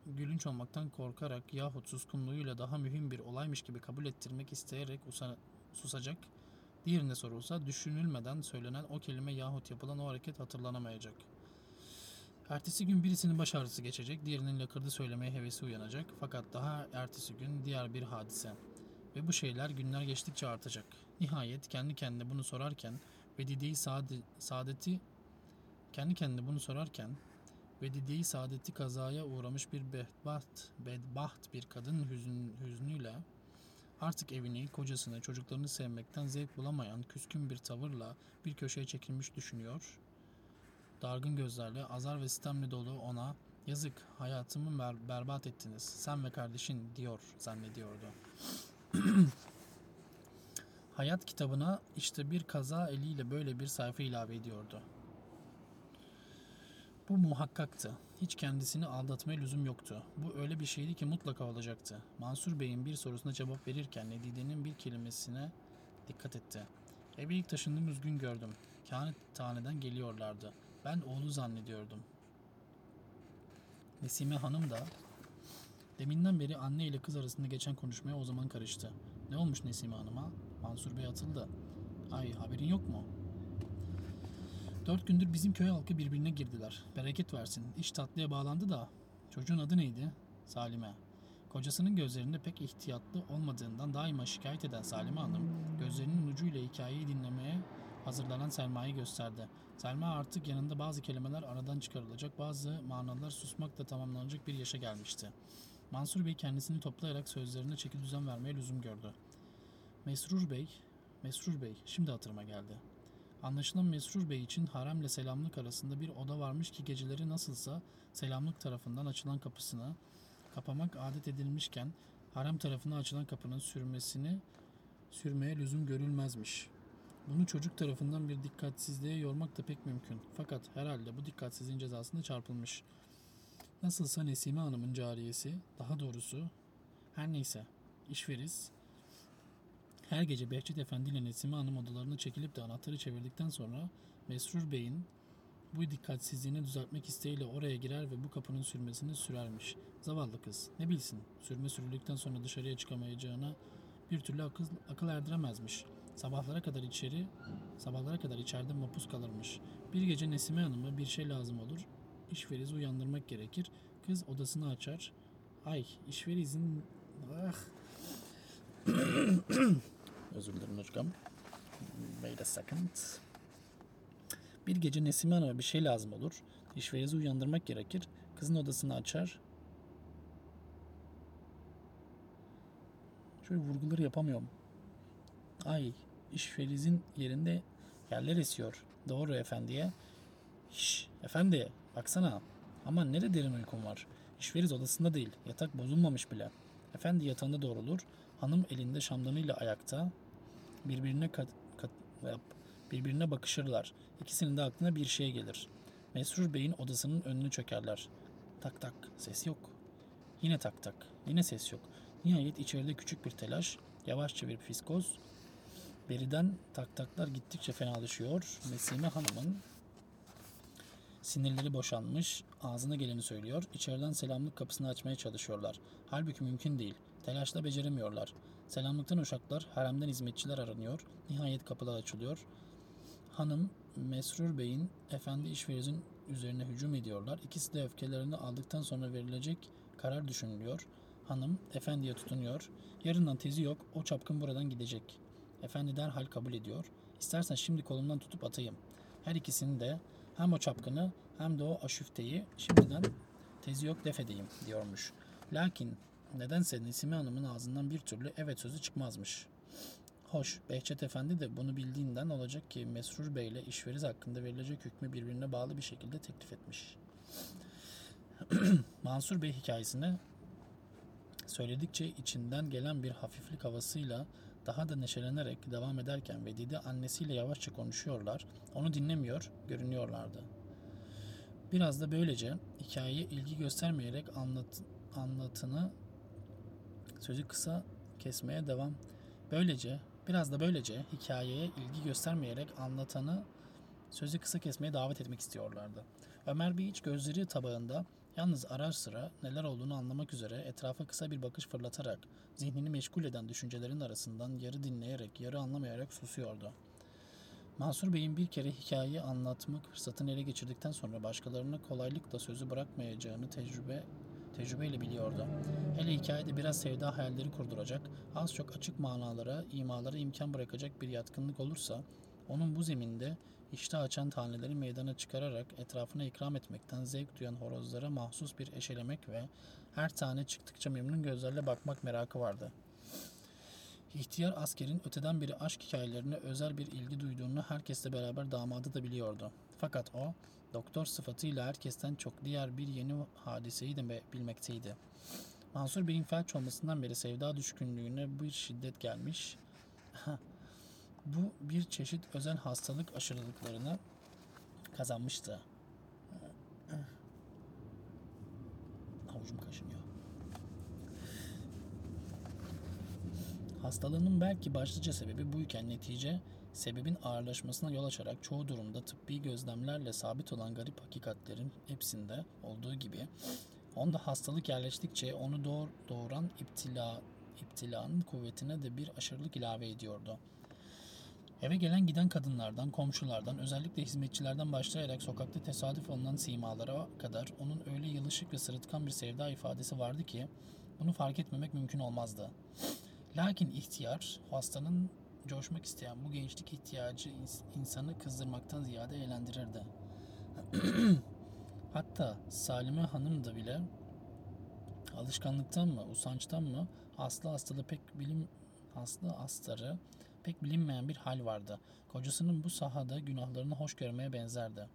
gülünç olmaktan korkarak yahut suskunluğuyla daha mühim bir olaymış gibi kabul ettirmek isteyerek usa- susacak, diğerine sorulsa düşünülmeden söylenen o kelime yahut yapılan o hareket hatırlanamayacak. Ertesi gün birisinin baş ağrısı geçecek, diğerinin lakırdı söylemeye hevesi uyanacak. Fakat daha ertesi gün diğer bir hadise. Ve bu şeyler günler geçtikçe artacak. Nihayet kendi kendine bunu sorarken ve Didi saade, saadeti kendi kendine bunu sorarken ve Didi saadeti kazaya uğramış bir bedbaht, bedbaht bir kadın hüzün, hüznüyle artık evini, kocasını, çocuklarını sevmekten zevk bulamayan küskün bir tavırla bir köşeye çekilmiş düşünüyor dargın gözlerle azar ve sitemle dolu ona yazık hayatımı ber- berbat ettiniz sen ve kardeşin diyor zannediyordu. Hayat kitabına işte bir kaza eliyle böyle bir sayfa ilave ediyordu. Bu muhakkaktı. Hiç kendisini aldatmaya lüzum yoktu. Bu öyle bir şeydi ki mutlaka olacaktı. Mansur Bey'in bir sorusuna cevap verirken Nedide'nin bir kelimesine dikkat etti. Eve ilk taşındığımız gün gördüm. Kağıthaneden geliyorlardı. Ben oğlu zannediyordum. Nesime Hanım da deminden beri anne ile kız arasında geçen konuşmaya o zaman karıştı. Ne olmuş Nesime Hanım'a? Mansur Bey atıldı. Ay haberin yok mu? Dört gündür bizim köy halkı birbirine girdiler. Bereket versin. İş tatlıya bağlandı da. Çocuğun adı neydi? Salime. Kocasının gözlerinde pek ihtiyatlı olmadığından daima şikayet eden Salime Hanım, gözlerinin ucuyla hikayeyi dinlemeye hazırlanan Selma'yı gösterdi. Selma artık yanında bazı kelimeler aradan çıkarılacak, bazı manalar susmakla tamamlanacak bir yaşa gelmişti. Mansur Bey kendisini toplayarak sözlerine çeki düzen vermeye lüzum gördü. Mesrur Bey, Mesrur Bey, şimdi hatırıma geldi. Anlaşılan Mesrur Bey için haremle selamlık arasında bir oda varmış ki geceleri nasılsa selamlık tarafından açılan kapısını kapamak adet edilmişken harem tarafına açılan kapının sürmesini sürmeye lüzum görülmezmiş. Bunu çocuk tarafından bir dikkatsizliğe yormak da pek mümkün. Fakat herhalde bu dikkatsizliğin cezasında çarpılmış. Nasılsa Nesime Hanım'ın cariyesi, daha doğrusu her neyse işveriz her gece Behçet Efendi ile Nesime Hanım odalarına çekilip de anahtarı çevirdikten sonra Mesrur Bey'in bu dikkatsizliğini düzeltmek isteğiyle oraya girer ve bu kapının sürmesini sürermiş. Zavallı kız. Ne bilsin, sürme sürüldükten sonra dışarıya çıkamayacağına bir türlü akıl, akıl erdiremezmiş. Sabahlara kadar içeri, sabahlara kadar içeride mapus kalırmış. Bir gece Nesime Hanım'a bir şey lazım olur. İşverizi uyandırmak gerekir. Kız odasını açar. Ay, işverizin... Ah. Özür dilerim hocam. Wait a second. Bir gece Nesime Hanım'a bir şey lazım olur. İşverizi uyandırmak gerekir. Kızın odasını açar. Şöyle vurguları yapamıyorum. Ay, işverizin yerinde yerler esiyor. Doğru efendiye. Şş, efendi, baksana. Aman ne de derin uykum var. İşveriz odasında değil. Yatak bozulmamış bile. Efendi yatağında doğrulur. Hanım elinde şamdanıyla ayakta. Birbirine kat, kat, birbirine bakışırlar. İkisinin de aklına bir şey gelir. Mesrur Bey'in odasının önüne çökerler. Tak tak, ses yok. Yine tak tak, yine ses yok. Nihayet içeride küçük bir telaş, yavaşça bir fiskoz. Beriden tak taklar gittikçe fenalaşıyor. Mesime Hanım'ın sinirleri boşanmış, ağzına geleni söylüyor. İçeriden selamlık kapısını açmaya çalışıyorlar. Halbuki mümkün değil. Telaşla beceremiyorlar. Selamlıktan uşaklar, haremden hizmetçiler aranıyor. Nihayet kapılar açılıyor. Hanım, Mesrur Bey'in efendi işverizin üzerine hücum ediyorlar. İkisi de öfkelerini aldıktan sonra verilecek karar düşünülüyor. Hanım, efendiye tutunuyor. Yarından tezi yok, o çapkın buradan gidecek. Efendi derhal kabul ediyor. İstersen şimdi kolumdan tutup atayım. Her ikisini de hem o çapkını hem de o aşüfteyi şimdiden tezi yok def edeyim diyormuş. Lakin nedense Nesime Hanım'ın ağzından bir türlü evet sözü çıkmazmış. Hoş, Behçet Efendi de bunu bildiğinden olacak ki Mesrur Bey ile işveriz hakkında verilecek hükmü birbirine bağlı bir şekilde teklif etmiş. Mansur Bey hikayesini söyledikçe içinden gelen bir hafiflik havasıyla daha da neşelenerek devam ederken Vedide annesiyle yavaşça konuşuyorlar. Onu dinlemiyor, görünüyorlardı. Biraz da böylece hikayeye ilgi göstermeyerek anlat, anlatını sözü kısa kesmeye devam. Böylece, biraz da böylece hikayeye ilgi göstermeyerek anlatanı sözü kısa kesmeye davet etmek istiyorlardı. Ömer Bey hiç gözleri tabağında Yalnız arar sıra neler olduğunu anlamak üzere etrafa kısa bir bakış fırlatarak zihnini meşgul eden düşüncelerin arasından yarı dinleyerek yarı anlamayarak susuyordu. Mansur Bey'in bir kere hikayeyi anlatmak fırsatını ele geçirdikten sonra başkalarına kolaylıkla sözü bırakmayacağını tecrübe tecrübeyle biliyordu. Hele hikayede biraz sevda hayalleri kurduracak, az çok açık manalara, imalara imkan bırakacak bir yatkınlık olursa, onun bu zeminde İştah açan taneleri meydana çıkararak etrafına ikram etmekten zevk duyan horozlara mahsus bir eşelemek ve her tane çıktıkça memnun gözlerle bakmak merakı vardı. İhtiyar askerin öteden beri aşk hikayelerine özel bir ilgi duyduğunu herkesle beraber damadı da biliyordu. Fakat o, doktor sıfatıyla herkesten çok diğer bir yeni hadiseyi de bilmekteydi. Mansur Bey'in felç olmasından beri sevda düşkünlüğüne bir şiddet gelmiş. Bu bir çeşit özel hastalık aşırılıklarını kazanmıştı. Avucum kaşınıyor. Hastalığının belki başlıca sebebi buyken netice sebebin ağırlaşmasına yol açarak çoğu durumda tıbbi gözlemlerle sabit olan garip hakikatlerin hepsinde olduğu gibi onda hastalık yerleştikçe onu doğur, doğuran iptila, iptilanın kuvvetine de bir aşırılık ilave ediyordu. Eve gelen giden kadınlardan, komşulardan, özellikle hizmetçilerden başlayarak sokakta tesadüf olunan simalara kadar onun öyle yılışık ve sırıtkan bir sevda ifadesi vardı ki bunu fark etmemek mümkün olmazdı. Lakin ihtiyar, hastanın coşmak isteyen bu gençlik ihtiyacı insanı kızdırmaktan ziyade eğlendirirdi. Hatta Salime Hanım da bile alışkanlıktan mı, usançtan mı aslı hastalığı pek bilim aslı astarı pek bilinmeyen bir hal vardı. Kocasının bu sahada günahlarını hoş görmeye benzerdi.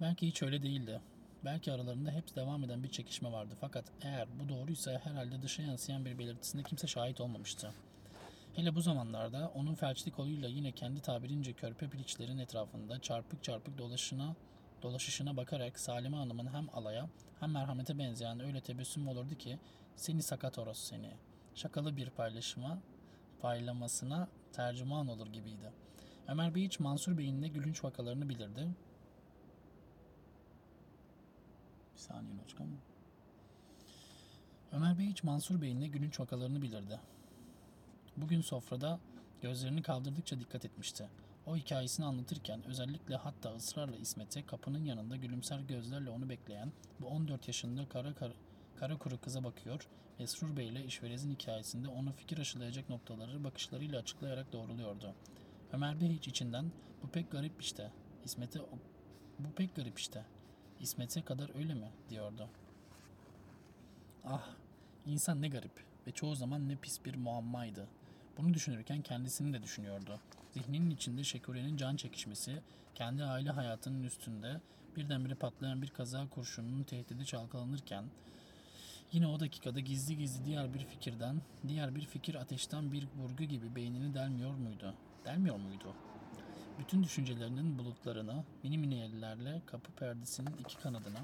Belki hiç öyle değildi. Belki aralarında hep devam eden bir çekişme vardı. Fakat eğer bu doğruysa herhalde dışa yansıyan bir belirtisinde kimse şahit olmamıştı. Hele bu zamanlarda onun felçli koluyla yine kendi tabirince körpe piliçlerin etrafında çarpık çarpık dolaşına, dolaşışına bakarak Salime Hanım'ın hem alaya hem merhamete benzeyen öyle tebessüm olurdu ki seni sakat oros seni. Şakalı bir paylaşıma paylamasına tercüman olur gibiydi. Ömer Bey hiç Mansur Bey'in ne gülünç vakalarını bilirdi. Bir saniye Loçkam. Ömer Bey hiç Mansur Bey'in ne gülünç vakalarını bilirdi. Bugün sofrada gözlerini kaldırdıkça dikkat etmişti. O hikayesini anlatırken özellikle hatta ısrarla İsmet'e kapının yanında gülümser gözlerle onu bekleyen bu 14 yaşında kara, kara, kara kuru kıza bakıyor. Mesrur Bey ile İşverez'in hikayesinde onu fikir aşılayacak noktaları bakışlarıyla açıklayarak doğruluyordu. Ömer Bey hiç içinden bu pek garip işte. İsmet'e bu pek garip işte. İsmet'e kadar öyle mi diyordu. Ah insan ne garip ve çoğu zaman ne pis bir muammaydı. Bunu düşünürken kendisini de düşünüyordu. Zihninin içinde Şekure'nin can çekişmesi, kendi aile hayatının üstünde birdenbire patlayan bir kaza kurşununun tehdidi çalkalanırken, yine o dakikada gizli gizli diğer bir fikirden, diğer bir fikir ateşten bir vurgu gibi beynini delmiyor muydu? Delmiyor muydu? Bütün düşüncelerinin bulutlarına, mini mini ellerle kapı perdesinin iki kanadına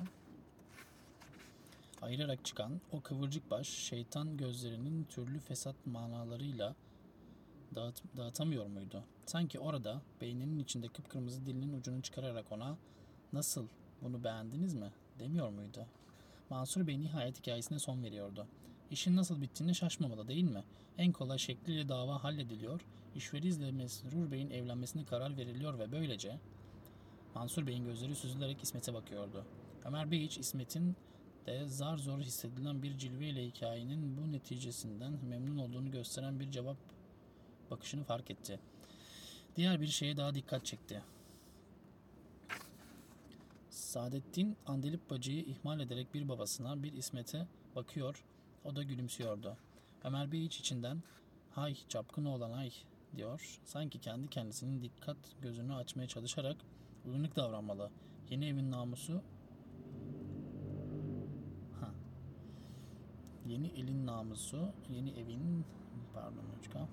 ayırarak çıkan o kıvırcık baş şeytan gözlerinin türlü fesat manalarıyla dağıt, dağıtamıyor muydu? Sanki orada beyninin içinde kıpkırmızı dilinin ucunu çıkararak ona nasıl bunu beğendiniz mi demiyor muydu? Mansur Bey nihayet hikayesine son veriyordu. İşin nasıl bittiğine şaşmamalı değil mi? En kolay şekliyle dava hallediliyor, işverizle Mesrur Bey'in evlenmesine karar veriliyor ve böylece Mansur Bey'in gözleri süzülerek İsmet'e bakıyordu. Ömer Bey hiç İsmet'in de zar zor hissedilen bir cilveyle hikayenin bu neticesinden memnun olduğunu gösteren bir cevap bakışını fark etti. Diğer bir şeye daha dikkat çekti. Saadettin Andelip bacıyı ihmal ederek bir babasına bir İsmet'e bakıyor, o da gülümsüyordu. Ömer Bey iç içinden hay çapkın oğlan ay diyor. Sanki kendi kendisinin dikkat gözünü açmaya çalışarak uyanık davranmalı. Yeni evin namusu Ha. Yeni elin namusu, yeni evin pardon Uçka.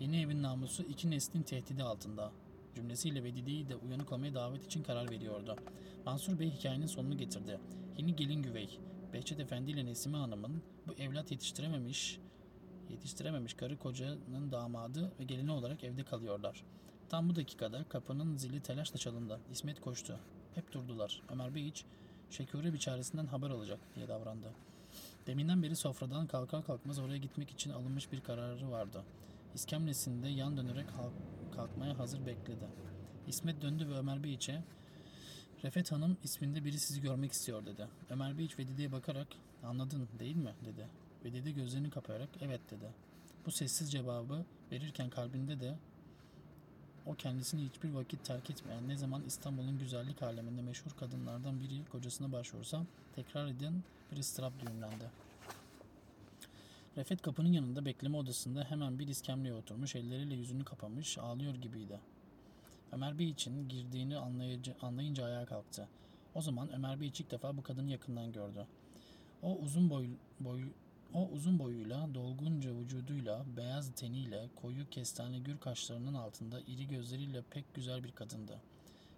Yeni evin namusu iki neslin tehdidi altında. Cümlesiyle Vedide'yi de uyanık olmaya davet için karar veriyordu. Mansur Bey hikayenin sonunu getirdi. Yeni gelin güvey, Behçet Efendi ile Nesime Hanım'ın bu evlat yetiştirememiş, yetiştirememiş karı kocanın damadı ve gelini olarak evde kalıyorlar. Tam bu dakikada kapının zili telaşla çalındı. İsmet koştu. Hep durdular. Ömer Bey hiç Şekure bir çaresinden haber alacak diye davrandı. Deminden beri sofradan kalkar kalkmaz oraya gitmek için alınmış bir kararı vardı. İskemlesinde yan dönerek kalk- kalkmaya hazır bekledi. İsmet döndü ve Ömer Bey'e Refet Hanım isminde biri sizi görmek istiyor dedi. Ömer Bey Vedide'ye bakarak anladın değil mi dedi. Vedide gözlerini kapayarak evet dedi. Bu sessiz cevabı verirken kalbinde de o kendisini hiçbir vakit terk etmeyen, ne zaman İstanbul'un güzellik aleminde meşhur kadınlardan biri kocasına başvursa tekrar eden bir ıstırap düğümlendi. Refet kapının yanında bekleme odasında hemen bir iskemleye oturmuş, elleriyle yüzünü kapamış, ağlıyor gibiydi. Ömer Bey için girdiğini anlayınca ayağa kalktı. O zaman Ömer Bey ilk defa bu kadını yakından gördü. O uzun boy, boy o uzun boyuyla, dolgunca vücuduyla, beyaz teniyle, koyu kestane gür kaşlarının altında iri gözleriyle pek güzel bir kadındı.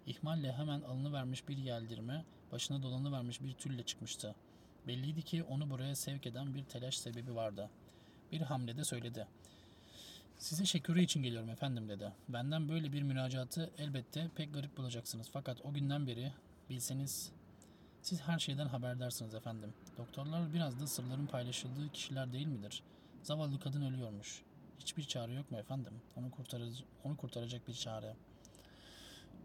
İhmalle hemen alınıvermiş bir yeldirme, başına dolanıvermiş bir tülle çıkmıştı. Belliydi ki onu buraya sevk eden bir telaş sebebi vardı. Bir hamlede söyledi. Size şekure için geliyorum efendim dedi. Benden böyle bir müracaatı elbette pek garip bulacaksınız. Fakat o günden beri bilseniz siz her şeyden haberdarsınız efendim. Doktorlar biraz da sırların paylaşıldığı kişiler değil midir? Zavallı kadın ölüyormuş. Hiçbir çare yok mu efendim? Onu kurtaracak, onu kurtaracak bir çare.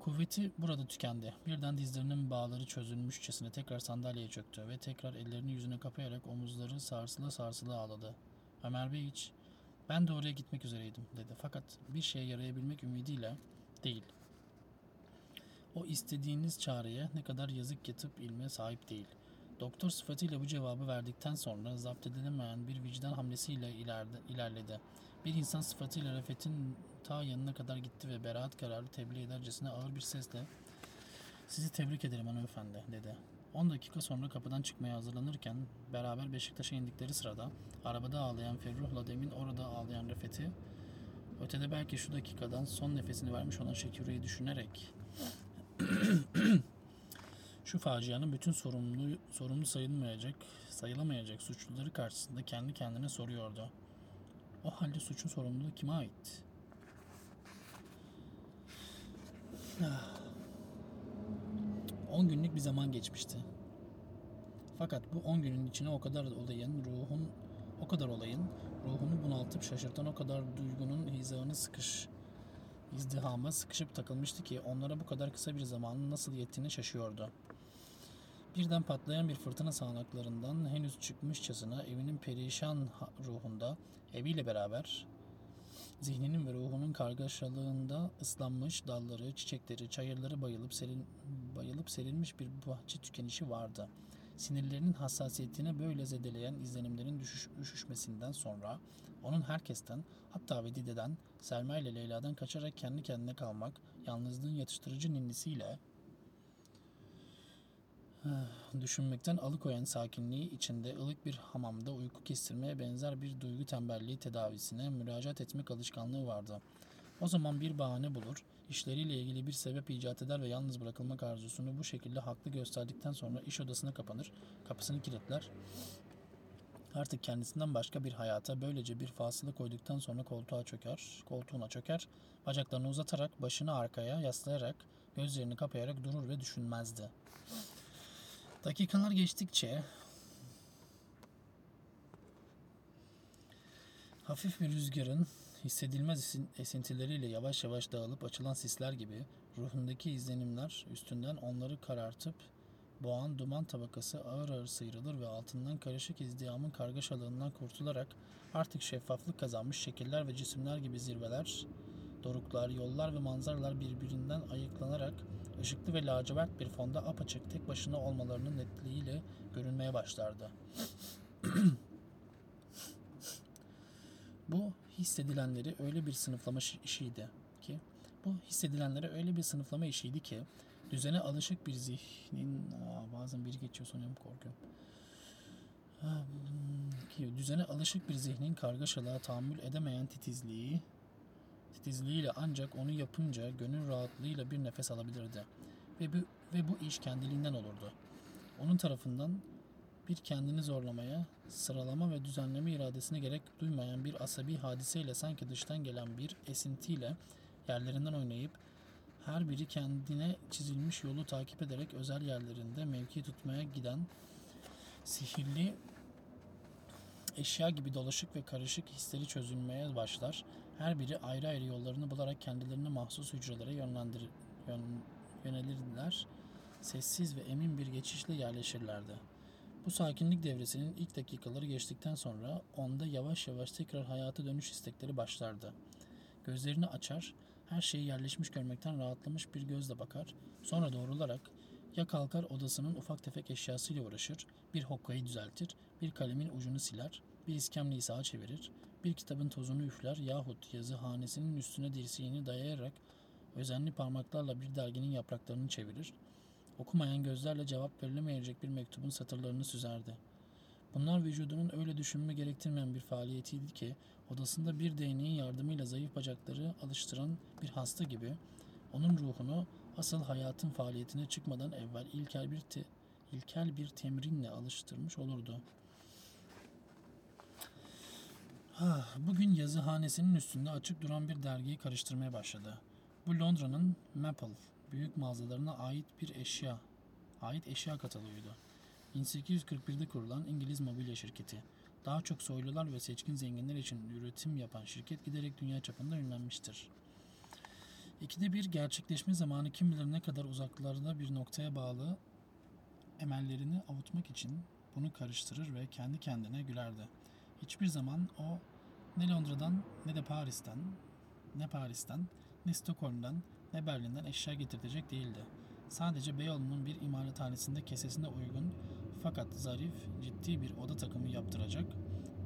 Kuvveti burada tükendi. Birden dizlerinin bağları çözülmüşçesine tekrar sandalyeye çöktü ve tekrar ellerini yüzüne kapayarak omuzları sarsıla sarsıla ağladı. Ömer Bey hiç ben de oraya gitmek üzereydim dedi. Fakat bir şeye yarayabilmek ümidiyle değil. O istediğiniz çareye ne kadar yazık yatıp ilme sahip değil. Doktor sıfatıyla bu cevabı verdikten sonra zapt edilemeyen bir vicdan hamlesiyle ilerledi. Bir insan sıfatıyla Refet'in ta yanına kadar gitti ve beraat kararı tebliğ edercesine ağır bir sesle ''Sizi tebrik ederim hanımefendi'' dedi. 10 dakika sonra kapıdan çıkmaya hazırlanırken beraber Beşiktaş'a indikleri sırada arabada ağlayan Ferruh'la demin orada ağlayan Refet'i ötede belki şu dakikadan son nefesini vermiş olan Şeküre'yi düşünerek şu facianın bütün sorumlu sorumlu sayılmayacak sayılamayacak suçluları karşısında kendi kendine soruyordu. O halde suçun sorumluluğu kime ait? Ah. 10 günlük bir zaman geçmişti. Fakat bu 10 günün içine o kadar olayın, ruhun o kadar olayın, ruhunu bunaltıp şaşırtan o kadar duygunun hizanı sıkış, izdihama sıkışıp takılmıştı ki onlara bu kadar kısa bir zamanın nasıl yettiğini şaşıyordu. Birden patlayan bir fırtına sağanaklarından henüz çıkmışçasına evinin perişan ruhunda eviyle beraber zihninin ve ruhunun kargaşalığında ıslanmış dalları, çiçekleri, çayırları bayılıp serin, bayılıp serilmiş bir bahçe tükenişi vardı. Sinirlerinin hassasiyetine böyle zedeleyen izlenimlerin düşüş, üşüşmesinden sonra onun herkesten hatta ve Dide'den Selma ile Leyla'dan kaçarak kendi kendine kalmak, yalnızlığın yatıştırıcı ninnisiyle düşünmekten alıkoyan sakinliği içinde ılık bir hamamda uyku kestirmeye benzer bir duygu tembelliği tedavisine müracaat etmek alışkanlığı vardı. O zaman bir bahane bulur, işleriyle ilgili bir sebep icat eder ve yalnız bırakılmak arzusunu bu şekilde haklı gösterdikten sonra iş odasına kapanır, kapısını kilitler. Artık kendisinden başka bir hayata böylece bir fasıla koyduktan sonra koltuğa çöker, koltuğuna çöker, bacaklarını uzatarak, başını arkaya yaslayarak, gözlerini kapayarak durur ve düşünmezdi. Dakikalar geçtikçe hafif bir rüzgarın hissedilmez esin- esintileriyle yavaş yavaş dağılıp açılan sisler gibi ruhundaki izlenimler üstünden onları karartıp boğan duman tabakası ağır ağır sıyrılır ve altından karışık izdihamın kargaşalığından kurtularak artık şeffaflık kazanmış şekiller ve cisimler gibi zirveler, doruklar, yollar ve manzaralar birbirinden ayıklanarak ışıklı ve lacivert bir fonda apaçık tek başına olmalarının netliğiyle görünmeye başlardı. Bu hissedilenleri öyle bir sınıflama şi- işiydi ki bu hissedilenleri öyle bir sınıflama işiydi ki düzene alışık bir zihnin Aa, bazen biri geçiyor sanıyorum korkuyorum. Ha, hmm, düzene alışık bir zihnin kargaşalığa tahammül edemeyen titizliği titizliğiyle ancak onu yapınca gönül rahatlığıyla bir nefes alabilirdi. Ve bu, ve bu iş kendiliğinden olurdu. Onun tarafından bir kendini zorlamaya, sıralama ve düzenleme iradesine gerek duymayan bir asabi hadiseyle sanki dıştan gelen bir esintiyle yerlerinden oynayıp her biri kendine çizilmiş yolu takip ederek özel yerlerinde mevki tutmaya giden sihirli eşya gibi dolaşık ve karışık hisleri çözülmeye başlar. Her biri ayrı ayrı yollarını bularak kendilerine mahsus hücrelere yönlendir yön, yönelirler. Sessiz ve emin bir geçişle yerleşirlerdi. Bu sakinlik devresinin ilk dakikaları geçtikten sonra onda yavaş yavaş tekrar hayata dönüş istekleri başlardı. Gözlerini açar, her şeyi yerleşmiş görmekten rahatlamış bir gözle bakar, sonra doğrularak ya kalkar odasının ufak tefek eşyasıyla uğraşır, bir hokkayı düzeltir, bir kalemin ucunu siler, bir iskemleyi sağa çevirir, bir kitabın tozunu üfler yahut yazı hanesinin üstüne dirseğini dayayarak özenli parmaklarla bir derginin yapraklarını çevirir, okumayan gözlerle cevap verilemeyecek bir mektubun satırlarını süzerdi. Bunlar vücudunun öyle düşünme gerektirmeyen bir faaliyetiydi ki odasında bir değneğin yardımıyla zayıf bacakları alıştıran bir hasta gibi onun ruhunu asıl hayatın faaliyetine çıkmadan evvel ilkel bir te- ilkel bir temrinle alıştırmış olurdu. Ah, bugün yazıhanesinin üstünde açık duran bir dergiyi karıştırmaya başladı. Bu Londra'nın Maple büyük mağazalarına ait bir eşya, ait eşya kataloğuydu. 1841'de kurulan İngiliz mobilya şirketi. Daha çok soylular ve seçkin zenginler için üretim yapan şirket giderek dünya çapında ünlenmiştir. İkide bir gerçekleşme zamanı kim bilir ne kadar uzaklarda bir noktaya bağlı emellerini avutmak için bunu karıştırır ve kendi kendine gülerdi. Hiçbir zaman o ne Londra'dan ne de Paris'ten, ne Paris'ten, ne Stockholm'dan, ne Berlin'den eşya getirtecek değildi. Sadece Beyoğlu'nun bir imalathanesinde kesesine uygun fakat zarif, ciddi bir oda takımı yaptıracak.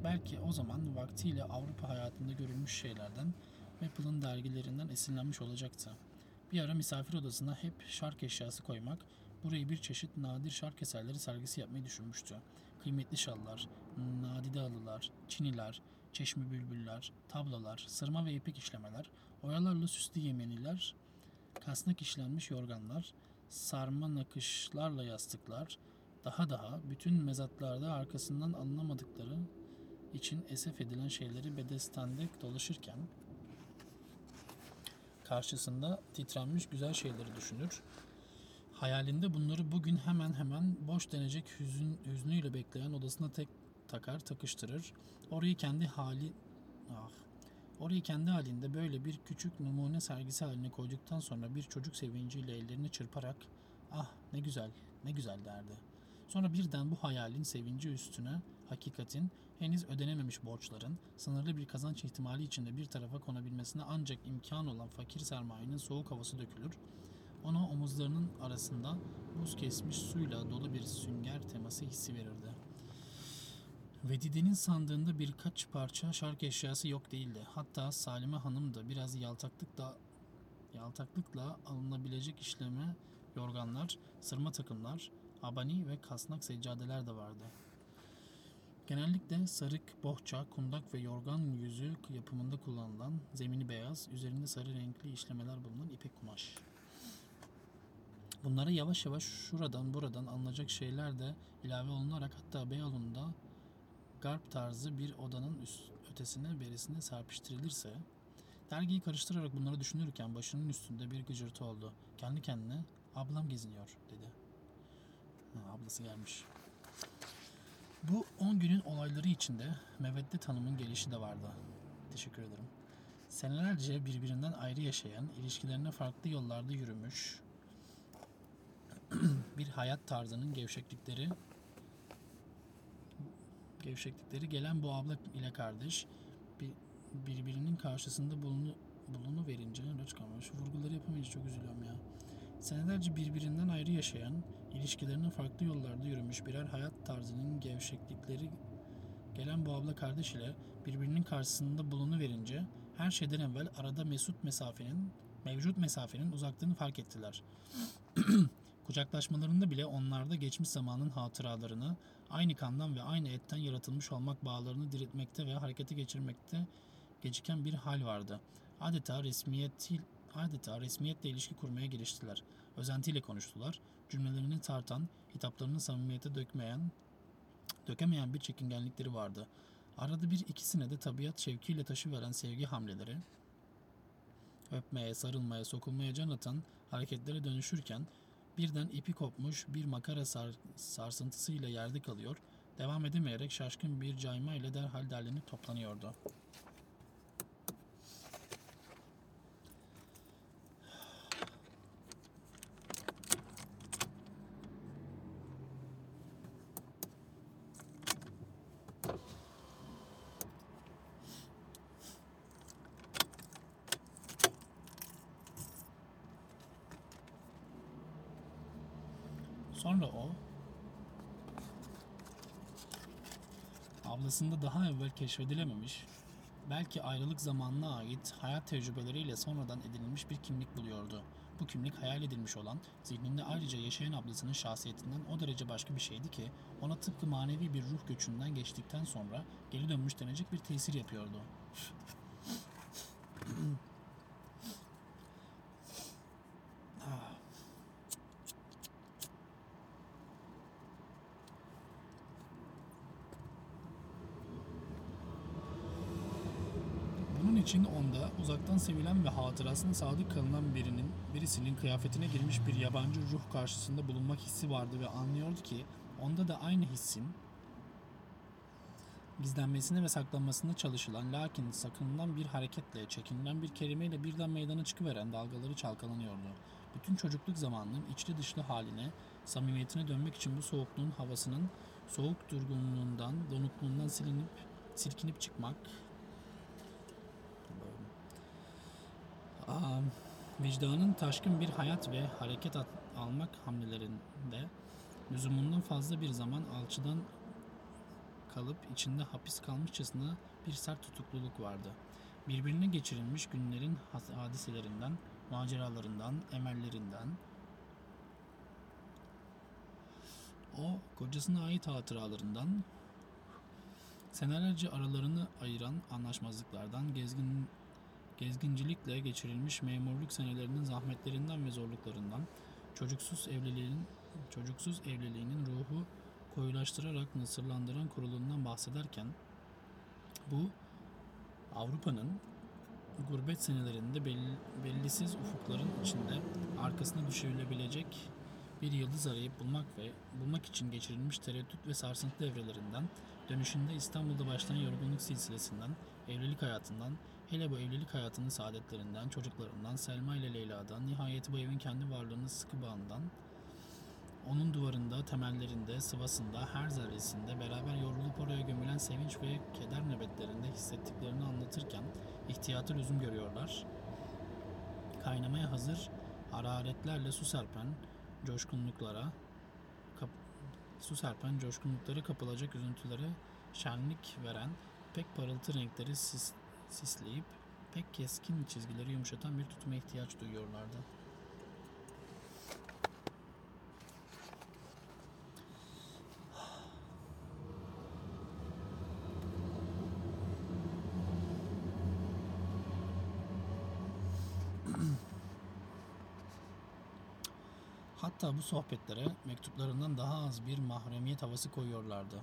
Belki o zaman vaktiyle Avrupa hayatında görülmüş şeylerden Maple'ın dergilerinden esinlenmiş olacaktı. Bir ara misafir odasına hep şark eşyası koymak, burayı bir çeşit nadir şark eserleri sergisi yapmayı düşünmüştü. Kıymetli şallar, nadide halılar, çiniler, çeşme bülbüller, tablolar, sırma ve ipek işlemeler, oyalarla süslü yemeniler, kasnak işlenmiş yorganlar, sarma nakışlarla yastıklar, daha daha bütün mezatlarda arkasından anlamadıkları için esef edilen şeyleri bedestende dolaşırken karşısında titrenmiş güzel şeyleri düşünür. Hayalinde bunları bugün hemen hemen boş denecek hüzün, hüznüyle bekleyen odasına tek takar takıştırır. Orayı kendi hali ah Orayı kendi halinde böyle bir küçük numune sergisi haline koyduktan sonra bir çocuk sevinciyle ellerini çırparak ah ne güzel ne güzel derdi. Sonra birden bu hayalin sevinci üstüne hakikatin henüz ödenememiş borçların sınırlı bir kazanç ihtimali içinde bir tarafa konabilmesine ancak imkan olan fakir sermayenin soğuk havası dökülür. Ona omuzlarının arasında buz kesmiş suyla dolu bir sünger teması hissi verirdi. Vedide'nin sandığında birkaç parça şark eşyası yok değildi. Hatta Salime Hanım da biraz yaltaklıkla yaltaklıkla alınabilecek işleme yorganlar, sırma takımlar, abani ve kasnak seccadeler de vardı. Genellikle sarık, bohça, kundak ve yorgan yüzü yapımında kullanılan zemini beyaz, üzerinde sarı renkli işlemeler bulunan ipek kumaş. Bunlara yavaş yavaş şuradan buradan alınacak şeyler de ilave olunarak hatta Beyoğlu'nda garp tarzı bir odanın üst, ötesine berisine serpiştirilirse dergiyi karıştırarak bunları düşünürken başının üstünde bir gıcırtı oldu. Kendi kendine ablam geziniyor dedi. Ha, ablası gelmiş. Bu 10 günün olayları içinde Meveddet Hanım'ın gelişi de vardı. Teşekkür ederim. Senelerce birbirinden ayrı yaşayan, ilişkilerine farklı yollarda yürümüş bir hayat tarzının gevşeklikleri gevşeklikleri gelen bu abla ile kardeş bir, birbirinin karşısında bulunu, bulunu verince şu vurguları yapamayınca çok üzülüyorum ya. Senelerce birbirinden ayrı yaşayan, ilişkilerine farklı yollarda yürümüş birer hayat tarzının gevşeklikleri gelen bu abla kardeş ile birbirinin karşısında bulunu verince her şeyden evvel arada mesut mesafenin, mevcut mesafenin uzaklığını fark ettiler. Kucaklaşmalarında bile onlarda geçmiş zamanın hatıralarını, aynı kandan ve aynı etten yaratılmış olmak bağlarını diriltmekte ve harekete geçirmekte geciken bir hal vardı. Adeta resmiyeti adeta resmiyetle ilişki kurmaya giriştiler. Özentiyle konuştular. Cümlelerini tartan, hitaplarını samimiyete dökmeyen, dökemeyen bir çekingenlikleri vardı. Arada bir ikisine de tabiat şevkiyle taşıveren sevgi hamleleri, öpmeye, sarılmaya, sokulmaya can atan hareketlere dönüşürken birden ipi kopmuş bir makara sar, sarsıntısıyla yerde kalıyor, devam edemeyerek şaşkın bir cayma ile derhal derlenip toplanıyordu. Sonra o ablasında daha evvel keşfedilememiş, belki ayrılık zamanına ait hayat tecrübeleriyle sonradan edinilmiş bir kimlik buluyordu. Bu kimlik hayal edilmiş olan, zihninde ayrıca yaşayan ablasının şahsiyetinden o derece başka bir şeydi ki ona tıpkı manevi bir ruh göçünden geçtikten sonra geri dönmüş denecek bir tesir yapıyordu. Bunun için uzaktan sevilen ve hatırasına sadık kalınan birinin, birisinin kıyafetine girmiş bir yabancı ruh karşısında bulunmak hissi vardı ve anlıyordu ki onda da aynı hissin gizlenmesine ve saklanmasına çalışılan lakin sakınılan bir hareketle, çekinilen bir kelimeyle birden meydana çıkıveren dalgaları çalkalanıyordu. Bütün çocukluk zamanının içli dışlı haline, samimiyetine dönmek için bu soğukluğun havasının soğuk durgunluğundan, donukluğundan silinip, silkinip çıkmak, vicdanın taşkın bir hayat ve hareket at- almak hamlelerinde Lüzumundan fazla bir zaman alçıdan kalıp içinde hapis kalmışçasına bir sert tutukluluk vardı. Birbirine geçirilmiş günlerin hadiselerinden, maceralarından, emellerinden, o kocasına ait hatıralarından, senelerce aralarını ayıran anlaşmazlıklardan, gezgin gezgincilikle geçirilmiş memurluk senelerinin zahmetlerinden ve zorluklarından, çocuksuz evliliğin çocuksuz evliliğinin ruhu koyulaştırarak nasırlandıran kurulundan bahsederken bu Avrupa'nın gurbet senelerinde belli, bellisiz ufukların içinde arkasına düşebilecek bir yıldız arayıp bulmak ve bulmak için geçirilmiş tereddüt ve sarsıntı devrelerinden, dönüşünde İstanbul'da başlayan yorgunluk silsilesinden, evlilik hayatından, hele bu evlilik hayatının saadetlerinden, çocuklarından, Selma ile Leyla'dan, nihayet bu evin kendi varlığının sıkı bağından, onun duvarında, temellerinde, sıvasında, her zerresinde beraber yorulup oraya gömülen sevinç ve keder nöbetlerinde hissettiklerini anlatırken ihtiyatı lüzum görüyorlar. Kaynamaya hazır hararetlerle su serpen coşkunluklara, kap- su serpen coşkunlukları kapılacak üzüntülere şenlik veren pek parıltı renkleri sis, sisleyip pek keskin çizgileri yumuşatan bir tutuma ihtiyaç duyuyorlardı. Hatta bu sohbetlere mektuplarından daha az bir mahremiyet havası koyuyorlardı.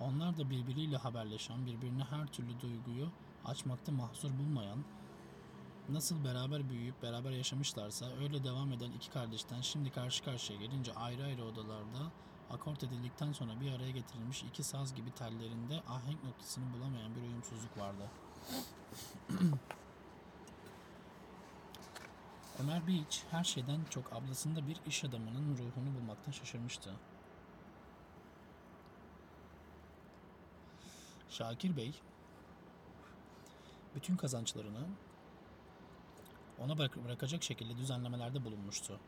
Onlar da birbiriyle haberleşen, birbirine her türlü duyguyu açmakta mahsur bulmayan, nasıl beraber büyüyüp beraber yaşamışlarsa öyle devam eden iki kardeşten şimdi karşı karşıya gelince ayrı ayrı odalarda akort edildikten sonra bir araya getirilmiş iki saz gibi tellerinde ahenk noktasını bulamayan bir uyumsuzluk vardı. Ömer Beach her şeyden çok ablasında bir iş adamının ruhunu bulmaktan şaşırmıştı. Şakir Bey bütün kazançlarını ona bırak- bırakacak şekilde düzenlemelerde bulunmuştu.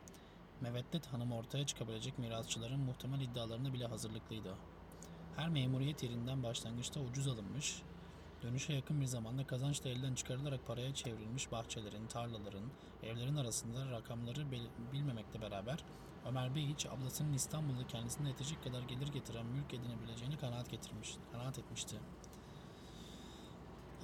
Meveddet Hanım ortaya çıkabilecek mirasçıların muhtemel iddialarına bile hazırlıklıydı. Her memuriyet yerinden başlangıçta ucuz alınmış, dönüşe yakın bir zamanda kazançla elden çıkarılarak paraya çevrilmiş bahçelerin, tarlaların, evlerin arasında rakamları bil- bilmemekle beraber Ömer Bey hiç ablasının İstanbul'da kendisine yetecek kadar gelir getiren mülk edinebileceğini kanaat getirmiş, kanaat etmişti.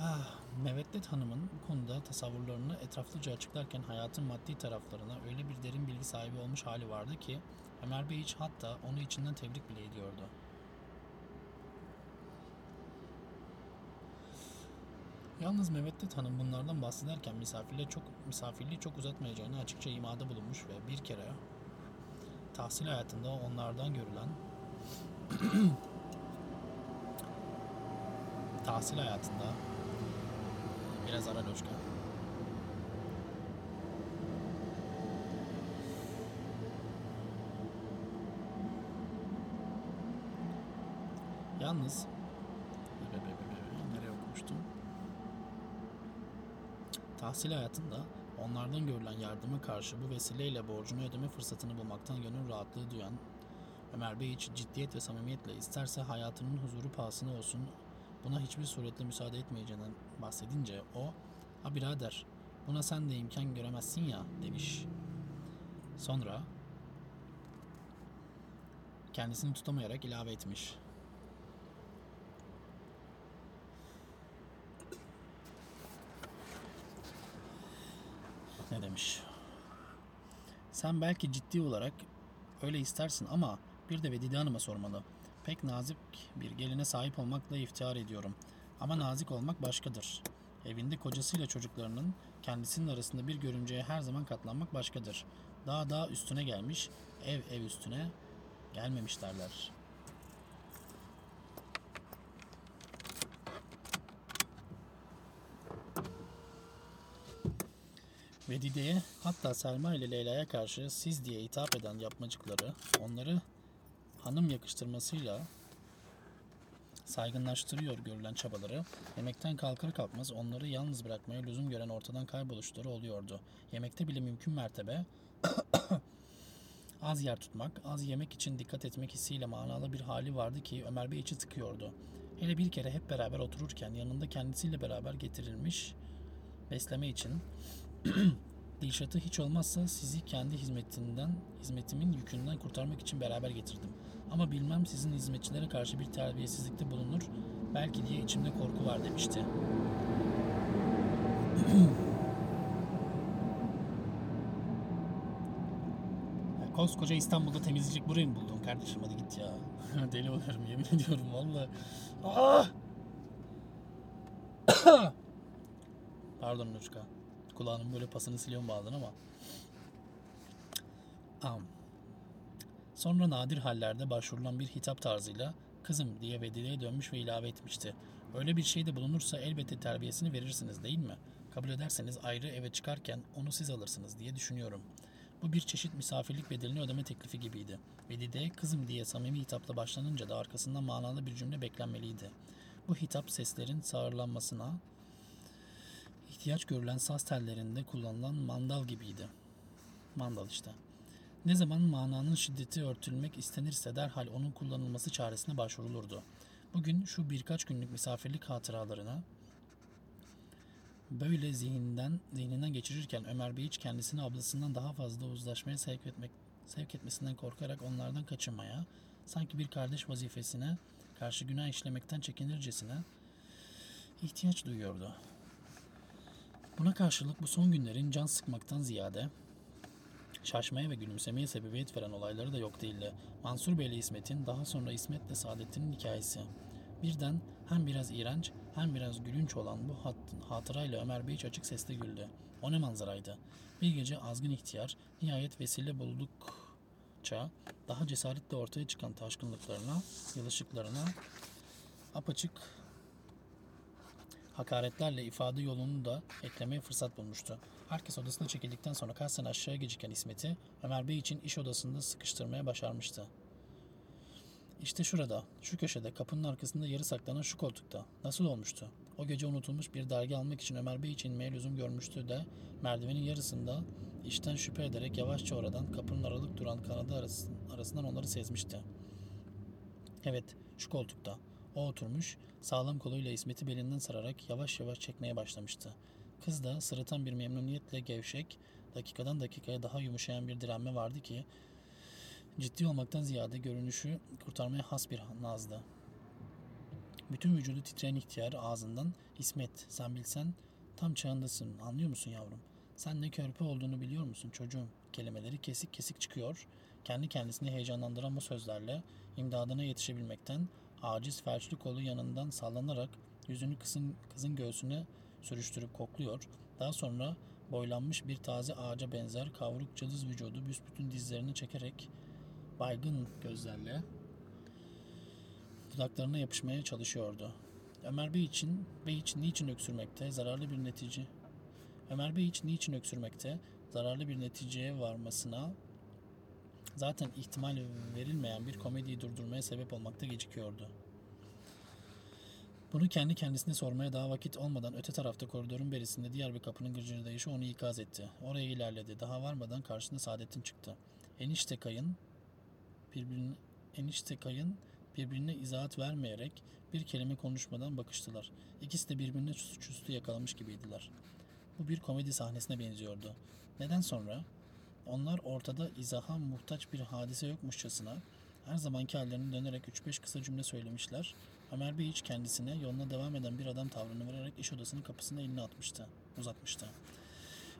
Ah, Meveddet Hanım'ın bu konuda tasavvurlarını etraflıca açıklarken hayatın maddi taraflarına öyle bir derin bilgi sahibi olmuş hali vardı ki Ömer Bey hiç hatta onu içinden tebrik bile ediyordu. Yalnız Meveddet Hanım bunlardan bahsederken misafirliği çok misafirliği çok uzatmayacağını açıkça imada bulunmuş ve bir kere tahsil hayatında onlardan görülen tahsil hayatında biraz ara loşka. Yalnız nereye okumuştum? Tahsil hayatında onlardan görülen yardıma karşı bu vesileyle borcunu ödeme fırsatını bulmaktan gönül rahatlığı duyan Ömer Bey hiç ciddiyet ve samimiyetle isterse hayatının huzuru pahasına olsun buna hiçbir suretle müsaade etmeyeceğinden bahsedince o ha birader buna sen de imkan göremezsin ya demiş. Sonra kendisini tutamayarak ilave etmiş. Ne demiş? Sen belki ciddi olarak öyle istersin ama bir de Vedide Hanım'a sormalı. Pek nazik bir geline sahip olmakla iftihar ediyorum. Ama nazik olmak başkadır. Evinde kocasıyla çocuklarının kendisinin arasında bir görümceye her zaman katlanmak başkadır. Daha daha üstüne gelmiş, ev ev üstüne gelmemiş derler. Vedide'ye hatta Selma ile Leyla'ya karşı siz diye hitap eden yapmacıkları onları hanım yakıştırmasıyla saygınlaştırıyor görülen çabaları, yemekten kalkar kalkmaz onları yalnız bırakmaya lüzum gören ortadan kayboluşları oluyordu. Yemekte bile mümkün mertebe Az yer tutmak, az yemek için dikkat etmek hissiyle manalı bir hali vardı ki Ömer Bey içi sıkıyordu. Hele bir kere hep beraber otururken yanında kendisiyle beraber getirilmiş besleme için Dilşat'ı hiç olmazsa sizi kendi hizmetinden, hizmetimin yükünden kurtarmak için beraber getirdim. Ama bilmem sizin hizmetçilere karşı bir terbiyesizlikte bulunur, belki diye içimde korku var demişti. Koskoca İstanbul'da temizleyecek burayı mı buldun kardeşim hadi git ya. Deli oluyorum yemin ediyorum valla. Ah! Pardon Nurka. Kulağının böyle pasını siliyorum bazen ama. Am. Sonra nadir hallerde başvurulan bir hitap tarzıyla kızım diye Vedide'ye dönmüş ve ilave etmişti. Öyle bir şey de bulunursa elbette terbiyesini verirsiniz değil mi? Kabul ederseniz ayrı eve çıkarken onu siz alırsınız diye düşünüyorum. Bu bir çeşit misafirlik bedelini ödeme teklifi gibiydi. Vedide kızım diye samimi hitapla başlanınca da arkasından manalı bir cümle beklenmeliydi. Bu hitap seslerin sağırlanmasına, ihtiyaç görülen saz tellerinde kullanılan mandal gibiydi. Mandal işte. Ne zaman mananın şiddeti örtülmek istenirse derhal onun kullanılması çaresine başvurulurdu. Bugün şu birkaç günlük misafirlik hatıralarına böyle zihninden zihninden geçirirken Ömer Bey hiç kendisini ablasından daha fazla uzlaşmaya sevk etmek sevk etmesinden korkarak onlardan kaçınmaya, sanki bir kardeş vazifesine karşı günah işlemekten çekinircesine ihtiyaç duyuyordu. Buna karşılık bu son günlerin can sıkmaktan ziyade şaşmaya ve gülümsemeye sebebiyet veren olayları da yok değildi. Mansur Bey ile İsmet'in, daha sonra İsmet'le Saadettin'in hikayesi. Birden hem biraz iğrenç hem biraz gülünç olan bu hat hatırayla Ömer Bey hiç açık sesle güldü. O ne manzaraydı. Bir gece azgın ihtiyar nihayet vesile buldukça daha cesaretle ortaya çıkan taşkınlıklarına, yılışıklarına apaçık hakaretlerle ifade yolunu da eklemeye fırsat bulmuştu. Herkes odasına çekildikten sonra kaç sene aşağı geciken İsmet'i Ömer Bey için iş odasında sıkıştırmaya başarmıştı. İşte şurada, şu köşede, kapının arkasında yarı saklanan şu koltukta. Nasıl olmuştu? O gece unutulmuş bir dergi almak için Ömer Bey için lüzum görmüştü de merdivenin yarısında işten şüphe ederek yavaşça oradan kapının aralık duran kanadı arası- arasından onları sezmişti. Evet, şu koltukta. O oturmuş, sağlam koluyla İsmet'i belinden sararak yavaş yavaş çekmeye başlamıştı. Kız da sırıtan bir memnuniyetle gevşek, dakikadan dakikaya daha yumuşayan bir direnme vardı ki ciddi olmaktan ziyade görünüşü kurtarmaya has bir nazdı. Bütün vücudu titreyen ihtiyar ağzından İsmet sen bilsen tam çağındasın anlıyor musun yavrum? Sen ne körpe olduğunu biliyor musun çocuğum? Kelimeleri kesik kesik çıkıyor. Kendi kendisini heyecanlandıran bu sözlerle imdadına yetişebilmekten aciz felçli kolu yanından sallanarak yüzünü kızın, kızın göğsüne sürüştürüp kokluyor. Daha sonra boylanmış bir taze ağaca benzer kavruk cılız vücudu büsbütün dizlerini çekerek baygın gözlerle dudaklarına yapışmaya çalışıyordu. Ömer Bey için, Bey için niçin öksürmekte, zararlı bir netice Ömer Bey için niçin öksürmekte, zararlı bir neticeye varmasına zaten ihtimal verilmeyen bir komediyi durdurmaya sebep olmakta gecikiyordu. Bunu kendi kendisine sormaya daha vakit olmadan öte tarafta koridorun berisinde diğer bir kapının gırcırdayışı onu ikaz etti. Oraya ilerledi. Daha varmadan karşısında Saadettin çıktı. Enişte kayın birbirine enişte kayın birbirine izahat vermeyerek bir kelime konuşmadan bakıştılar. İkisi de birbirine suçüstü yakalamış gibiydiler. Bu bir komedi sahnesine benziyordu. Neden sonra? Onlar ortada izaha muhtaç bir hadise yokmuşçasına her zamanki hallerine dönerek 3-5 kısa cümle söylemişler. Ömer Bey hiç kendisine yoluna devam eden bir adam tavrını vererek iş odasının kapısına elini atmıştı, uzatmıştı.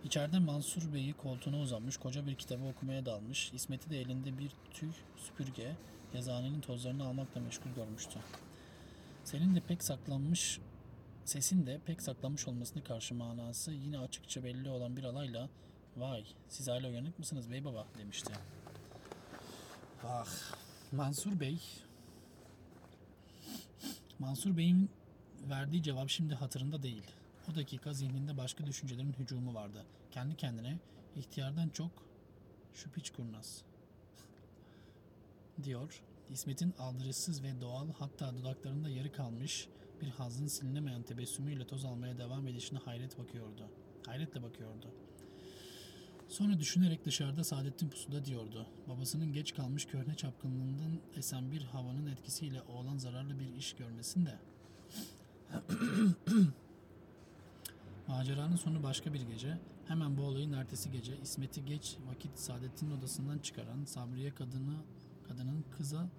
İçeride Mansur Bey'i koltuğuna uzanmış, koca bir kitabı okumaya dalmış, İsmet'i de elinde bir tüy süpürge, yazıhanenin tozlarını almakla meşgul görmüştü. Senin de pek saklanmış, sesin de pek saklanmış olmasına karşı manası yine açıkça belli olan bir alayla ''Vay, siz hala uyanık mısınız bey baba?'' demişti. Ah, Mansur Bey Mansur Bey'in verdiği cevap şimdi hatırında değil. O dakika zihninde başka düşüncelerin hücumu vardı. Kendi kendine ihtiyardan çok şu kurnaz diyor. İsmet'in aldırışsız ve doğal hatta dudaklarında yarı kalmış bir hazın silinemeyen tebessümüyle toz almaya devam edişine hayret bakıyordu. Hayretle bakıyordu. Sonra düşünerek dışarıda Saadettin pusuda diyordu. Babasının geç kalmış köhne çapkınlığından esen bir havanın etkisiyle oğlan zararlı bir iş görmesin de. Maceranın sonu başka bir gece. Hemen bu olayın ertesi gece İsmet'i geç vakit Saadettin'in odasından çıkaran Sabriye kadını kadının kıza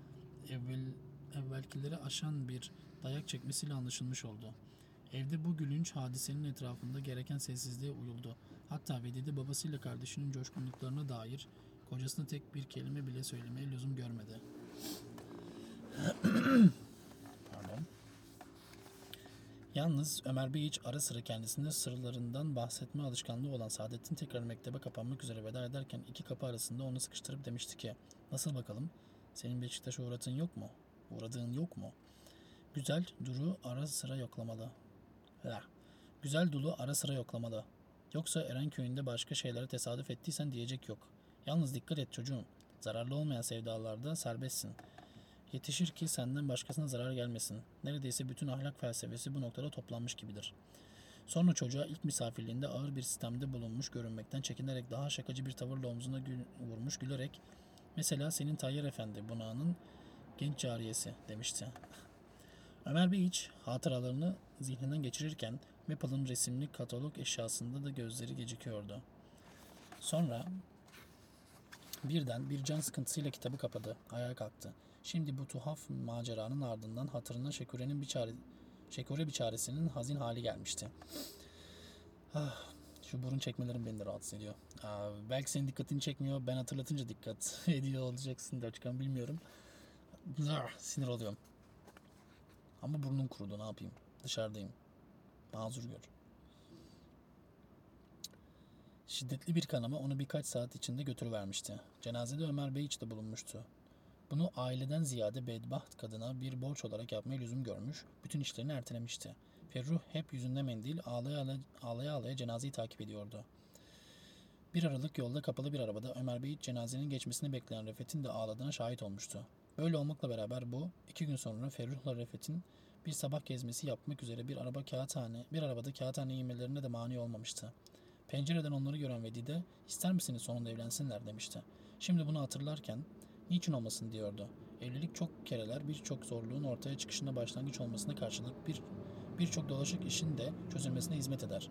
evvel evvelkileri aşan bir dayak çekmesiyle anlaşılmış oldu. Evde bu gülünç hadisenin etrafında gereken sessizliğe uyuldu. Hatta Vedide babasıyla kardeşinin coşkunluklarına dair kocasına tek bir kelime bile söylemeye lüzum görmedi. Pardon. Yalnız Ömer Bey hiç ara sıra kendisinde sırlarından bahsetme alışkanlığı olan Saadettin tekrar mektebe kapanmak üzere veda ederken iki kapı arasında onu sıkıştırıp demişti ki Nasıl bakalım? Senin Beşiktaş'a uğratın yok mu? Uğradığın yok mu? Güzel Duru ara sıra yoklamalı. La. Güzel Dulu ara sıra yoklamalı. Yoksa Erenköy'ünde başka şeylere tesadüf ettiysen diyecek yok. Yalnız dikkat et çocuğum. Zararlı olmayan sevdalarda serbestsin. Yetişir ki senden başkasına zarar gelmesin. Neredeyse bütün ahlak felsefesi bu noktada toplanmış gibidir. Sonra çocuğa ilk misafirliğinde ağır bir sistemde bulunmuş görünmekten çekinerek daha şakacı bir tavırla omzuna gül, vurmuş gülerek mesela senin Tayyar Efendi bunağının genç cariyesi demişti. Ömer Bey hiç hatıralarını zihninden geçirirken Maple'ın resimli katalog eşyasında da gözleri gecikiyordu. Sonra birden bir can sıkıntısıyla kitabı kapadı. Ayağa kalktı. Şimdi bu tuhaf maceranın ardından hatırına Şekure'nin bir çare Şekure bir çaresinin hazin hali gelmişti. Ah, şu burun çekmelerim beni de rahatsız ediyor. Aa, belki senin dikkatini çekmiyor. Ben hatırlatınca dikkat ediyor olacaksın da çıkan bilmiyorum. Ah, sinir oluyorum. Ama burnum kurudu ne yapayım. Dışarıdayım. Mazur gör. Şiddetli bir kanama onu birkaç saat içinde götürüvermişti. Cenazede Ömer Bey de bulunmuştu. Bunu aileden ziyade bedbaht kadına bir borç olarak yapmaya lüzum görmüş, bütün işlerini ertelemişti. Ferruh hep yüzünde mendil, ağlaya ağlaya, ağlaya, ağlaya cenazeyi takip ediyordu. Bir aralık yolda kapalı bir arabada Ömer Bey cenazenin geçmesini bekleyen Refet'in de ağladığına şahit olmuştu. Böyle olmakla beraber bu, iki gün sonra Ferruh'la Refet'in bir sabah gezmesi yapmak üzere bir araba kağıthane, bir arabada kağıthane yemelerine de mani olmamıştı. Pencereden onları gören Vedide, ister misiniz sonunda evlensinler demişti. Şimdi bunu hatırlarken, niçin olmasın diyordu. Evlilik çok kereler birçok zorluğun ortaya çıkışına başlangıç olmasına karşılık bir birçok dolaşık işin de çözülmesine hizmet eder.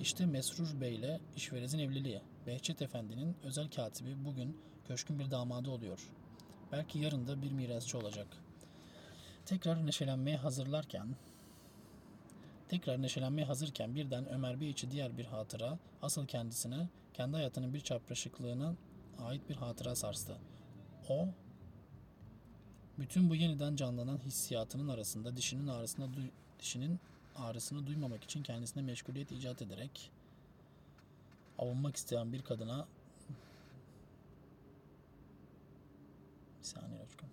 İşte Mesrur Bey ile işverezin evliliği. Behçet Efendi'nin özel katibi bugün köşkün bir damadı oluyor. Belki yarın da bir mirasçı olacak. Tekrar neşelenmeye hazırlarken tekrar neşelenmeye hazırken birden Ömer Bey içi diğer bir hatıra asıl kendisine kendi hayatının bir çapraşıklığına ait bir hatıra sarstı. O bütün bu yeniden canlanan hissiyatının arasında dişinin ağrısına dişinin ağrısını duymamak için kendisine meşguliyet icat ederek avunmak isteyen bir kadına bir saniye lütfen.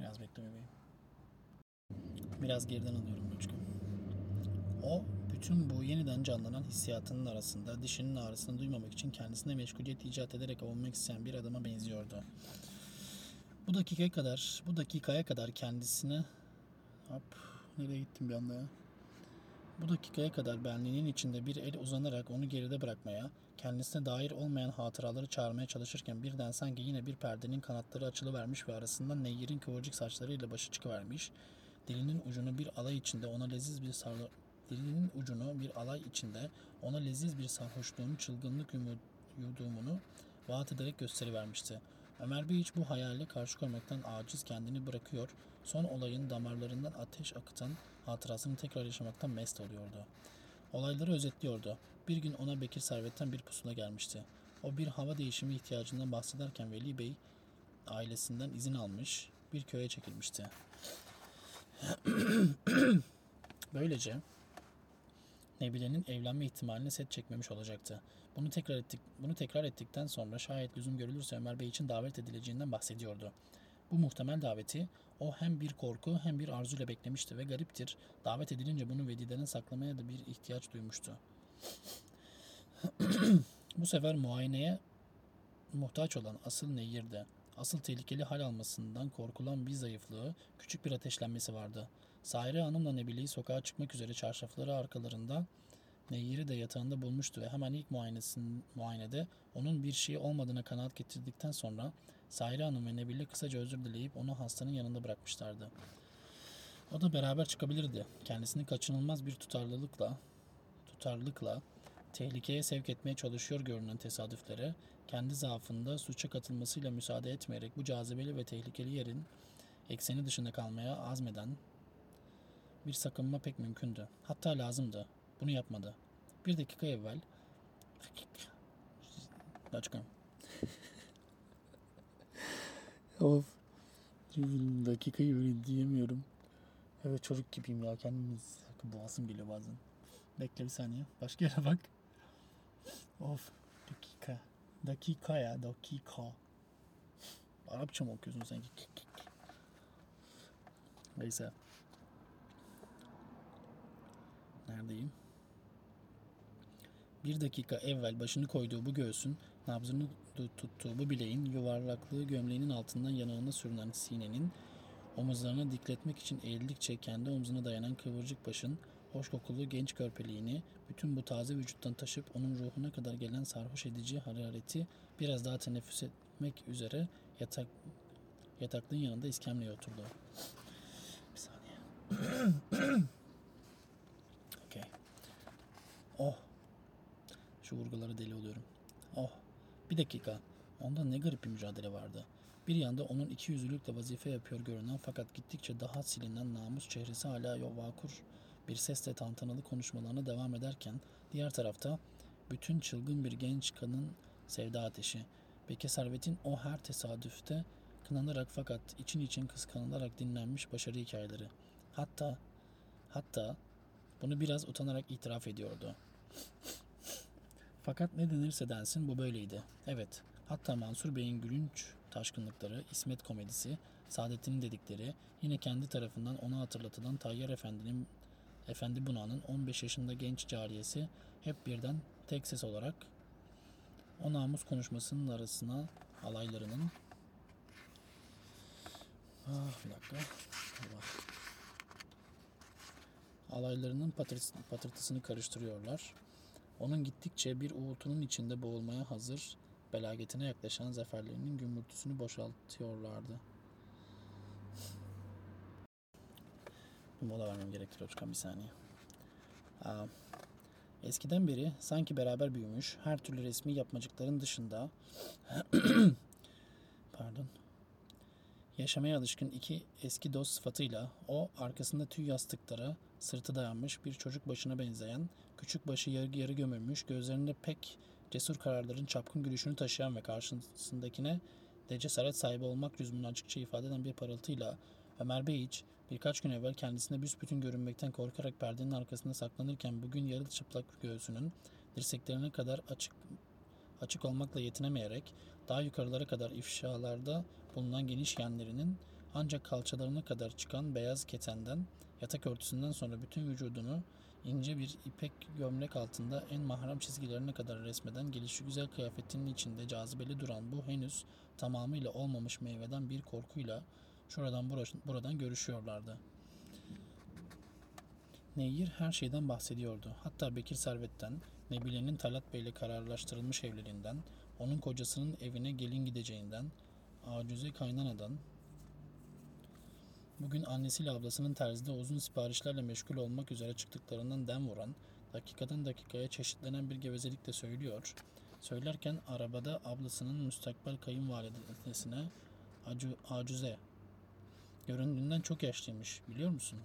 Biraz bekle bebeğim. Biraz geriden alıyorum Loçka. O bütün bu yeniden canlanan hissiyatının arasında dişinin ağrısını duymamak için kendisine meşguliyet icat ederek avunmak isteyen bir adama benziyordu. Bu dakikaya kadar, bu dakikaya kadar kendisine hop nereye gittim bir anda ya? Bu dakikaya kadar benliğinin içinde bir el uzanarak onu geride bırakmaya, kendisine dair olmayan hatıraları çağırmaya çalışırken birden sanki yine bir perdenin kanatları açılıvermiş ve arasından Neyyir'in kıvırcık saçlarıyla başı çıkıvermiş, dilinin ucunu bir alay içinde ona leziz bir sarı dilinin ucunu bir alay içinde ona leziz bir sarhoşluğun çılgınlık yudumunu vaat ederek gösterivermişti. Ömer Bey hiç bu hayale karşı koymaktan aciz kendini bırakıyor, son olayın damarlarından ateş akıtan hatırasını tekrar yaşamaktan mest oluyordu. Olayları özetliyordu. Bir gün ona Bekir Servet'ten bir pusula gelmişti. O bir hava değişimi ihtiyacından bahsederken Veli Bey ailesinden izin almış, bir köye çekilmişti. Böylece Nebile'nin evlenme ihtimaline set çekmemiş olacaktı. Bunu tekrar ettik, bunu tekrar ettikten sonra şayet lüzum görülürse Ömer Bey için davet edileceğinden bahsediyordu. Bu muhtemel daveti O hem bir korku hem bir arzuyla beklemişti ve gariptir. Davet edilince bunu Vedide'nin saklamaya da bir ihtiyaç duymuştu. Bu sefer muayeneye muhtaç olan asıl Nehir'de. Asıl tehlikeli hal almasından korkulan bir zayıflığı, küçük bir ateşlenmesi vardı. Saire Hanım'la Nebile'yi sokağa çıkmak üzere çarşafları arkalarında Nehir'i de yatağında bulmuştu ve hemen ilk muayenesin, muayenede onun bir şey olmadığına kanaat getirdikten sonra Saire Hanım ve Nebile kısaca özür dileyip onu hastanın yanında bırakmışlardı. O da beraber çıkabilirdi. Kendisini kaçınılmaz bir tutarlılıkla, tutarlılıkla tehlikeye sevk etmeye çalışıyor görünen tesadüflere, kendi zaafında suça katılmasıyla müsaade etmeyerek bu cazibeli ve tehlikeli yerin ekseni dışında kalmaya azmeden bir sakınma pek mümkündü. Hatta lazımdı. Bunu yapmadı. Bir dakika evvel Açıkım. of. Dakikayı böyle diyemiyorum. Evet çocuk gibiyim ya. Kendimiz boğazım geliyor bazen. Bekle bir saniye. Başka yere bak. Of. Dakika. Dakika ya. Dakika. Arapça mı okuyorsun sanki? Neyse. Neredeyim? Bir dakika evvel başını koyduğu bu göğsün, nabzını tuttuğu bu bileğin, yuvarlaklığı gömleğinin altından yanağına sürünen sinenin, omuzlarını dikletmek için eğildikçe kendi omzuna dayanan kıvırcık başın, hoş kokulu genç körpeliğini, bütün bu taze vücuttan taşıp onun ruhuna kadar gelen sarhoş edici harareti biraz daha teneffüs etmek üzere yatak yataklığın yanında iskemleye oturdu. Bir saniye. Okey. Oh. Şu vurguları deli oluyorum. Oh. Bir dakika. Onda ne garip bir mücadele vardı. Bir yanda onun iki yüzlülükle vazife yapıyor görünen fakat gittikçe daha silinen namus çehresi hala vakur bir sesle tantanalı konuşmalarına devam ederken diğer tarafta bütün çılgın bir genç kadın sevda ateşi. Beke Servet'in o her tesadüfte kınanarak fakat için için kıskanılarak dinlenmiş başarı hikayeleri. Hatta hatta bunu biraz utanarak itiraf ediyordu. Fakat ne denirse densin bu böyleydi. Evet, hatta Mansur Bey'in gülünç taşkınlıkları, İsmet komedisi, Saadet'in dedikleri, yine kendi tarafından ona hatırlatılan Tayyar Efendi'nin Efendi Buna'nın 15 yaşında genç cariyesi hep birden tek ses olarak o namus konuşmasının arasına alaylarının ah bir dakika Allah. alaylarının patırtıs, patırtısını karıştırıyorlar. Onun gittikçe bir uğultunun içinde boğulmaya hazır belagetine yaklaşan zaferlerinin gümbürtüsünü boşaltıyorlardı. Mola vermem gerekir Özkan bir saniye. Aa, eskiden beri sanki beraber büyümüş her türlü resmi yapmacıkların dışında pardon yaşamaya alışkın iki eski dost sıfatıyla o arkasında tüy yastıklara sırtı dayanmış bir çocuk başına benzeyen küçük başı yarı yarı gömülmüş gözlerinde pek cesur kararların çapkın gülüşünü taşıyan ve karşısındakine de cesaret sahibi olmak lüzumunu açıkça ifade eden bir parıltıyla Ömer Beyiç birkaç gün evvel kendisine büsbütün görünmekten korkarak perdenin arkasında saklanırken bugün yarı çıplak göğsünün dirseklerine kadar açık açık olmakla yetinemeyerek daha yukarılara kadar ifşalarda bulunan geniş yanlarının ancak kalçalarına kadar çıkan beyaz ketenden yatak örtüsünden sonra bütün vücudunu ince bir ipek gömlek altında en mahrem çizgilerine kadar resmeden gelişi güzel kıyafetinin içinde cazibeli duran bu henüz tamamıyla olmamış meyveden bir korkuyla şuradan buradan görüşüyorlardı. Nehir her şeyden bahsediyordu. Hatta Bekir Servet'ten, Nebile'nin Talat Bey'le kararlaştırılmış evliliğinden, onun kocasının evine gelin gideceğinden, Acüze Kaynana'dan, bugün annesiyle ablasının terzide uzun siparişlerle meşgul olmak üzere çıktıklarından dem vuran, dakikadan dakikaya çeşitlenen bir gevezelikle söylüyor. Söylerken arabada ablasının müstakbel kayınvalidesine Acu, Acüze göründüğünden çok yaşlıymış biliyor musun?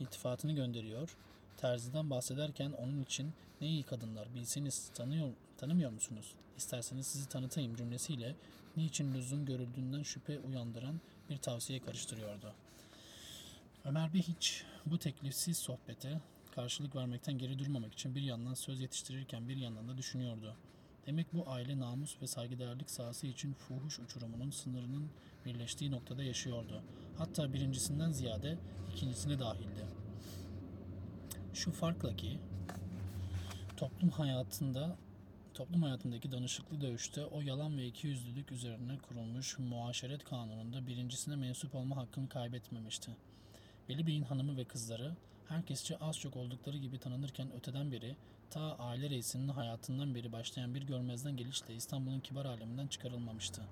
İltifatını gönderiyor. Terziden bahsederken onun için ne iyi kadınlar bilseniz tanıyor, tanımıyor musunuz? İsterseniz sizi tanıtayım cümlesiyle niçin lüzum görüldüğünden şüphe uyandıran bir tavsiye karıştırıyordu. Ömer Bey hiç bu teklifsiz sohbete karşılık vermekten geri durmamak için bir yandan söz yetiştirirken bir yandan da düşünüyordu. Demek bu aile namus ve saygıdeğerlik sahası için fuhuş uçurumunun sınırının birleştiği noktada yaşıyordu. Hatta birincisinden ziyade ikincisine dahildi. Şu farkla ki toplum hayatında toplum hayatındaki danışıklı dövüşte o yalan ve ikiyüzlülük üzerine kurulmuş muaşeret kanununda birincisine mensup olma hakkını kaybetmemişti. Veli Bey'in hanımı ve kızları herkesçe az çok oldukları gibi tanınırken öteden beri ta aile reisinin hayatından beri başlayan bir görmezden gelişle İstanbul'un kibar aleminden çıkarılmamıştı.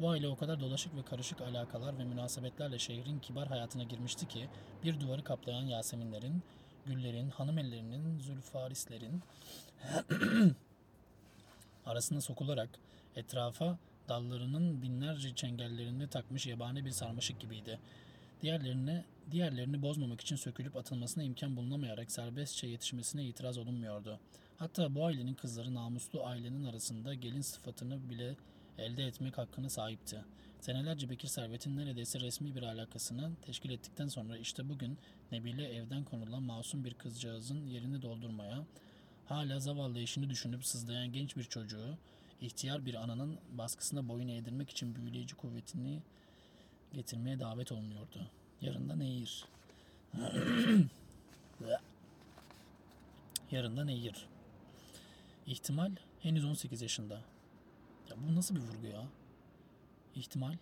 Bu aile o kadar dolaşık ve karışık alakalar ve münasebetlerle şehrin kibar hayatına girmişti ki bir duvarı kaplayan Yaseminlerin, Güllerin, hanımellerinin, Zülfarislerin arasına sokularak etrafa dallarının binlerce çengellerini takmış yabani bir sarmaşık gibiydi. Diğerlerine, diğerlerini bozmamak için sökülüp atılmasına imkan bulunamayarak serbestçe yetişmesine itiraz olunmuyordu. Hatta bu ailenin kızları namuslu ailenin arasında gelin sıfatını bile elde etmek hakkına sahipti. Senelerce Bekir Servet'in neredeyse resmi bir alakasını teşkil ettikten sonra işte bugün Nebile evden konulan masum bir kızcağızın yerini doldurmaya, hala zavallı eşini düşünüp sızlayan genç bir çocuğu, ihtiyar bir ananın baskısına boyun eğdirmek için büyüleyici kuvvetini getirmeye davet olunuyordu. Yarında nehir. Yarında nehir. İhtimal henüz 18 yaşında. Ya bu nasıl bir vurgu ya? İhtimal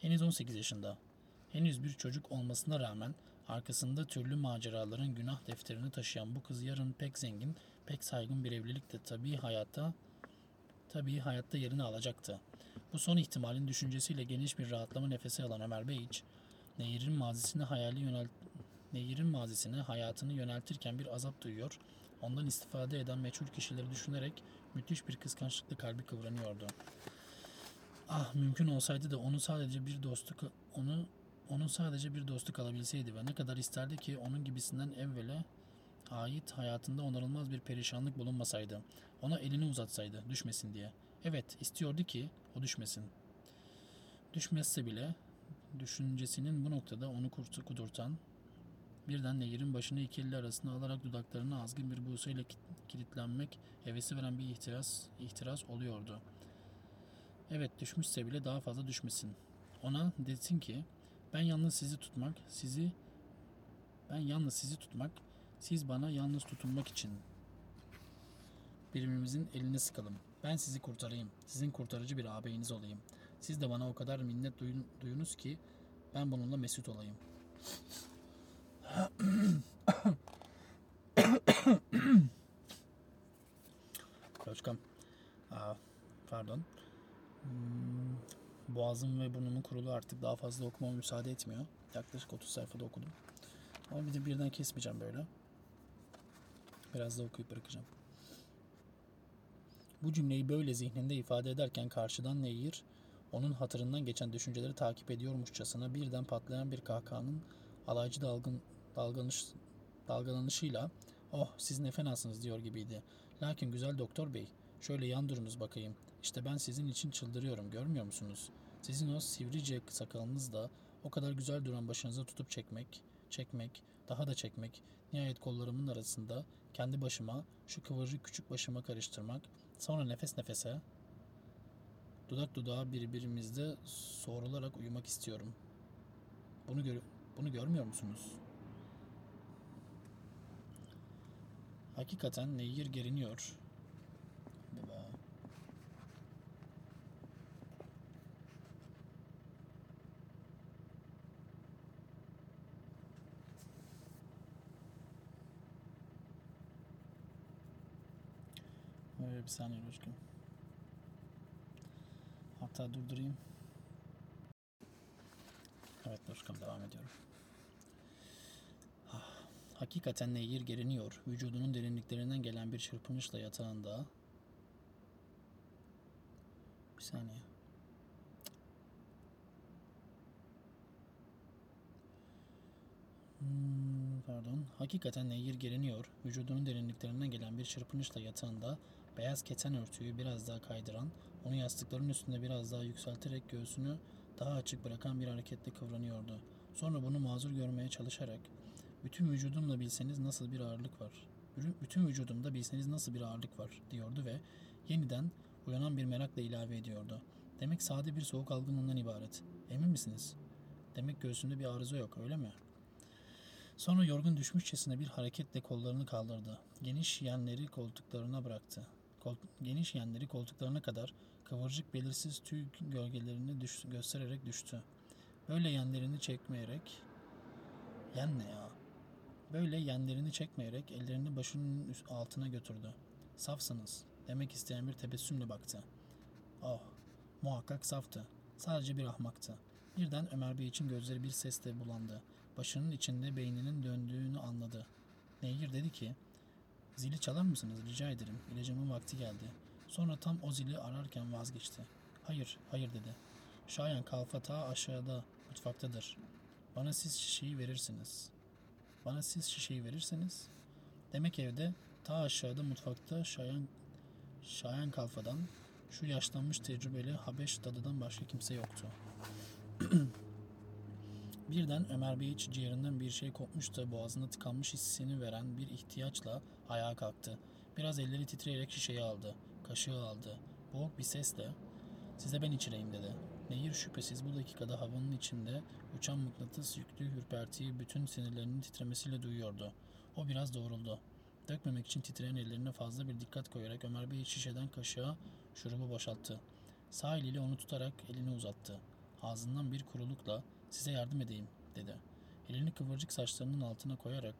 henüz 18 yaşında. Henüz bir çocuk olmasına rağmen arkasında türlü maceraların günah defterini taşıyan bu kız yarın pek zengin, pek saygın bir evlilikte tabii hayatta tabii hayatta yerini alacaktı. Bu son ihtimalin düşüncesiyle geniş bir rahatlama nefesi alan Ömer Beyiç, Nehir'in mazisine hayali yönel Nehir'in mazisine hayatını yöneltirken bir azap duyuyor, ondan istifade eden meçhul kişileri düşünerek müthiş bir kıskançlıkla kalbi kıvranıyordu. Ah mümkün olsaydı da onu sadece bir dostluk onu onun sadece bir dostluk alabilseydi ve ne kadar isterdi ki onun gibisinden evvela ait hayatında onarılmaz bir perişanlık bulunmasaydı. Ona elini uzatsaydı düşmesin diye. Evet istiyordu ki o düşmesin. Düşmezse bile düşüncesinin bu noktada onu kurtu kudurtan birden nehirin başını iki eli arasına alarak dudaklarına azgın bir buğsayla kilitlenmek hevesi veren bir ihtiras, ihtiras oluyordu. Evet düşmüşse bile daha fazla düşmesin. Ona desin ki ben yalnız sizi tutmak, sizi ben yalnız sizi tutmak, siz bana yalnız tutunmak için birbirimizin elini sıkalım. Ben sizi kurtarayım. Sizin kurtarıcı bir ağabeyiniz olayım. Siz de bana o kadar minnet duyun, duyunuz ki ben bununla mesut olayım. Koçkam. Aa, pardon. Hmm, boğazım ve burnumun kurulu artık daha fazla okumama müsaade etmiyor. Yaklaşık 30 sayfada okudum. Ama bir de birden kesmeyeceğim böyle. Biraz da okuyup bırakacağım. Bu cümleyi böyle zihninde ifade ederken karşıdan Nehir, onun hatırından geçen düşünceleri takip ediyormuşçasına birden patlayan bir kahkahanın alaycı dalgın, dalganış, dalgalanışıyla ''Oh siz ne fenasınız'' diyor gibiydi. Lakin güzel doktor bey, şöyle yan durunuz bakayım. İşte ben sizin için çıldırıyorum, görmüyor musunuz? Sizin o sivrice sakalınızla o kadar güzel duran başınıza tutup çekmek, çekmek, daha da çekmek, nihayet kollarımın arasında kendi başıma, şu kıvırcık küçük başıma karıştırmak, sonra nefes nefese, dudak dudağa birbirimizde soğrularak uyumak istiyorum. Bunu gör bunu görmüyor musunuz? Hakikaten nehir geriniyor. Baba. Böyle bir saniye Roşkun. Hatta durdurayım. Evet Roşkun devam ediyorum. Ah, Hakikaten nehir geriniyor. Vücudunun derinliklerinden gelen bir çırpınışla yatağında. Bir saniye. Hmm, pardon. Hakikaten nehir geriniyor. Vücudunun derinliklerinden gelen bir çırpınışla yatağında beyaz keten örtüyü biraz daha kaydıran, onu yastıkların üstünde biraz daha yükselterek göğsünü daha açık bırakan bir hareketle kıvranıyordu. Sonra bunu mazur görmeye çalışarak bütün vücudumla bilseniz nasıl bir ağırlık var. Bütün vücudumda bilseniz nasıl bir ağırlık var diyordu ve yeniden uyanan bir merakla ilave ediyordu. Demek sade bir soğuk algınlığından ibaret. Emin misiniz? Demek göğsünde bir arıza yok öyle mi? Sonra yorgun düşmüşçesine bir hareketle kollarını kaldırdı. Geniş yenleri koltuklarına bıraktı. Kol- geniş yenleri koltuklarına kadar kıvırcık belirsiz tüy gölgelerini düş- göstererek düştü. Böyle yenlerini çekmeyerek... Yen ne ya? Böyle yenlerini çekmeyerek ellerini başının altına götürdü. Safsınız demek isteyen bir tebessümle baktı. Oh, muhakkak saftı. Sadece bir ahmaktı. Birden Ömer Bey için gözleri bir sesle bulandı. Başının içinde beyninin döndüğünü anladı. Nehir dedi ki, Zili çalar mısınız rica ederim. İlacımın vakti geldi. Sonra tam o zili ararken vazgeçti. Hayır, hayır dedi. Şayan kalfa ta aşağıda mutfaktadır. Bana siz şişeyi verirsiniz. Bana siz şişeyi verirseniz. Demek evde ta aşağıda mutfakta Şayan Şayan kalfadan şu yaşlanmış tecrübeli Habeş dadıdan başka kimse yoktu. Birden Ömer Bey iç ciğerinden bir şey kopmuş da boğazına tıkanmış hissini veren bir ihtiyaçla ayağa kalktı. Biraz elleri titreyerek şişeyi aldı. Kaşığı aldı. Boğuk bir sesle size ben içireyim dedi. Nehir şüphesiz bu dakikada havanın içinde uçan mıknatıs yüklü hürpertiyi bütün sinirlerinin titremesiyle duyuyordu. O biraz doğruldu. Dökmemek için titreyen ellerine fazla bir dikkat koyarak Ömer Bey şişeden kaşığa şurubu boşalttı. Sağ eliyle onu tutarak elini uzattı. Ağzından bir kurulukla size yardım edeyim dedi. Elini kıvırcık saçlarının altına koyarak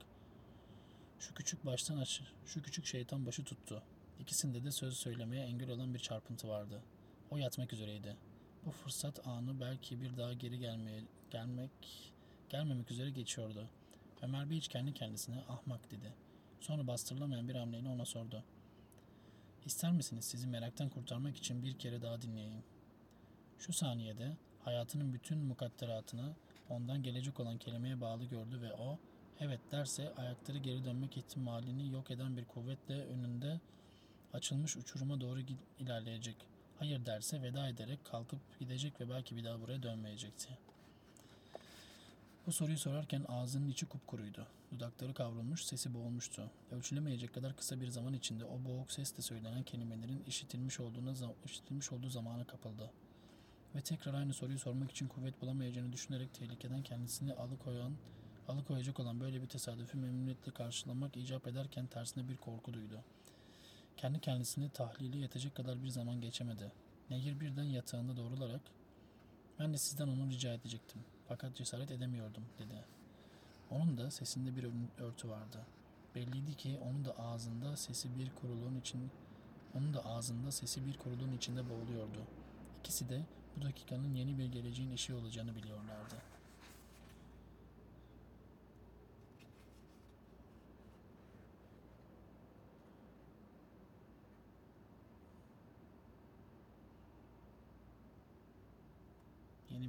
şu küçük baştan aç, şu küçük şeytan başı tuttu. İkisinde de söz söylemeye engel olan bir çarpıntı vardı. O yatmak üzereydi. Bu fırsat anı belki bir daha geri gelmeye, gelmek, gelmemek üzere geçiyordu. Ömer Bey hiç kendi kendisine ahmak dedi. Sonra bastırılamayan bir hamleyle ona sordu. İster misiniz sizi meraktan kurtarmak için bir kere daha dinleyeyim? Şu saniyede hayatının bütün mukadderatını ondan gelecek olan kelimeye bağlı gördü ve o evet derse ayakları geri dönmek ihtimalini yok eden bir kuvvetle önünde açılmış uçuruma doğru ilerleyecek. Hayır derse veda ederek kalkıp gidecek ve belki bir daha buraya dönmeyecekti. Bu soruyu sorarken ağzının içi kupkuruydu. Dudakları kavrulmuş, sesi boğulmuştu. Ölçülemeyecek kadar kısa bir zaman içinde o boğuk sesle söylenen kelimelerin işitilmiş olduğuna işitilmiş olduğu zamana kapıldı. Ve tekrar aynı soruyu sormak için kuvvet bulamayacağını düşünerek tehlikeden kendisini alıkoyan, alıkoyacak olan böyle bir tesadüfü memnuniyetle karşılamak icap ederken tersine bir korku duydu. Kendi kendisini tahlili yetecek kadar bir zaman geçemedi. Nehir birden yatağında doğrularak ben de sizden onu rica edecektim. Fakat cesaret edemiyordum dedi. Onun da sesinde bir ör- örtü vardı. Belliydi ki onun da ağzında sesi bir kuruluğun için onun da ağzında sesi bir kuruluğun içinde boğuluyordu. İkisi de bu dakikanın yeni bir geleceğin eşiği olacağını biliyorlardı.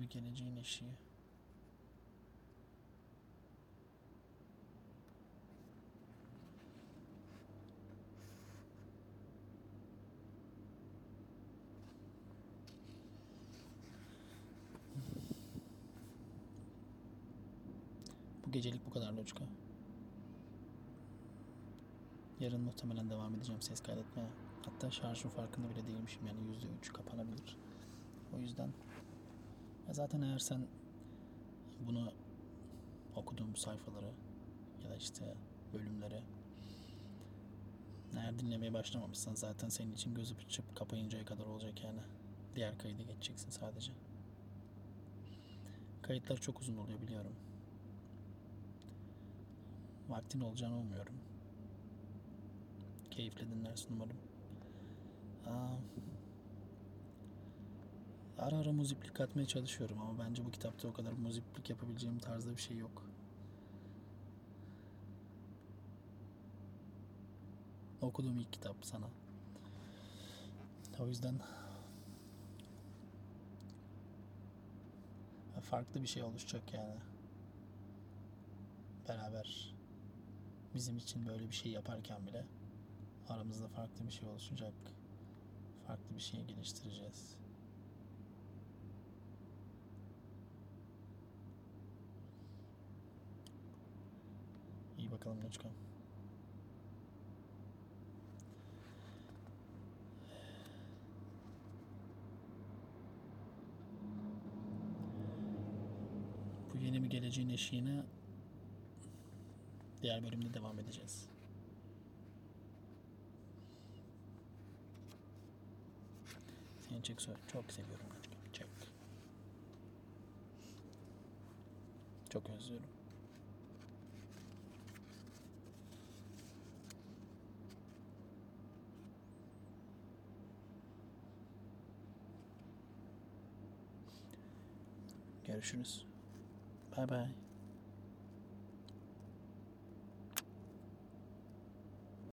Bir geleceğin eşiği. Bu gecelik bu kadar Loçka. Yarın muhtemelen devam edeceğim ses kaydetmeye. Hatta şarjın farkında bile değilmişim yani yüzde üç kapanabilir. O yüzden zaten eğer sen bunu okuduğum sayfaları ya da işte bölümleri eğer dinlemeye başlamamışsan zaten senin için gözü açıp kapayıncaya kadar olacak yani. Diğer kaydı geçeceksin sadece. Kayıtlar çok uzun oluyor biliyorum. Vaktin olacağını umuyorum. Keyifle dinlersin umarım. Aa, ara ara muziplik katmaya çalışıyorum ama bence bu kitapta o kadar muziplik yapabileceğim tarzda bir şey yok. Okuduğum ilk kitap sana. O yüzden farklı bir şey oluşacak yani. Beraber bizim için böyle bir şey yaparken bile aramızda farklı bir şey oluşacak. Farklı bir şey geliştireceğiz. İyi bakalım Loçka. Yeni bir geleceğin eşiğine diğer bölümde devam edeceğiz. Seni se- çok seviyorum. Çok. Çok özlüyorum. Görüşürüz. Bye bye.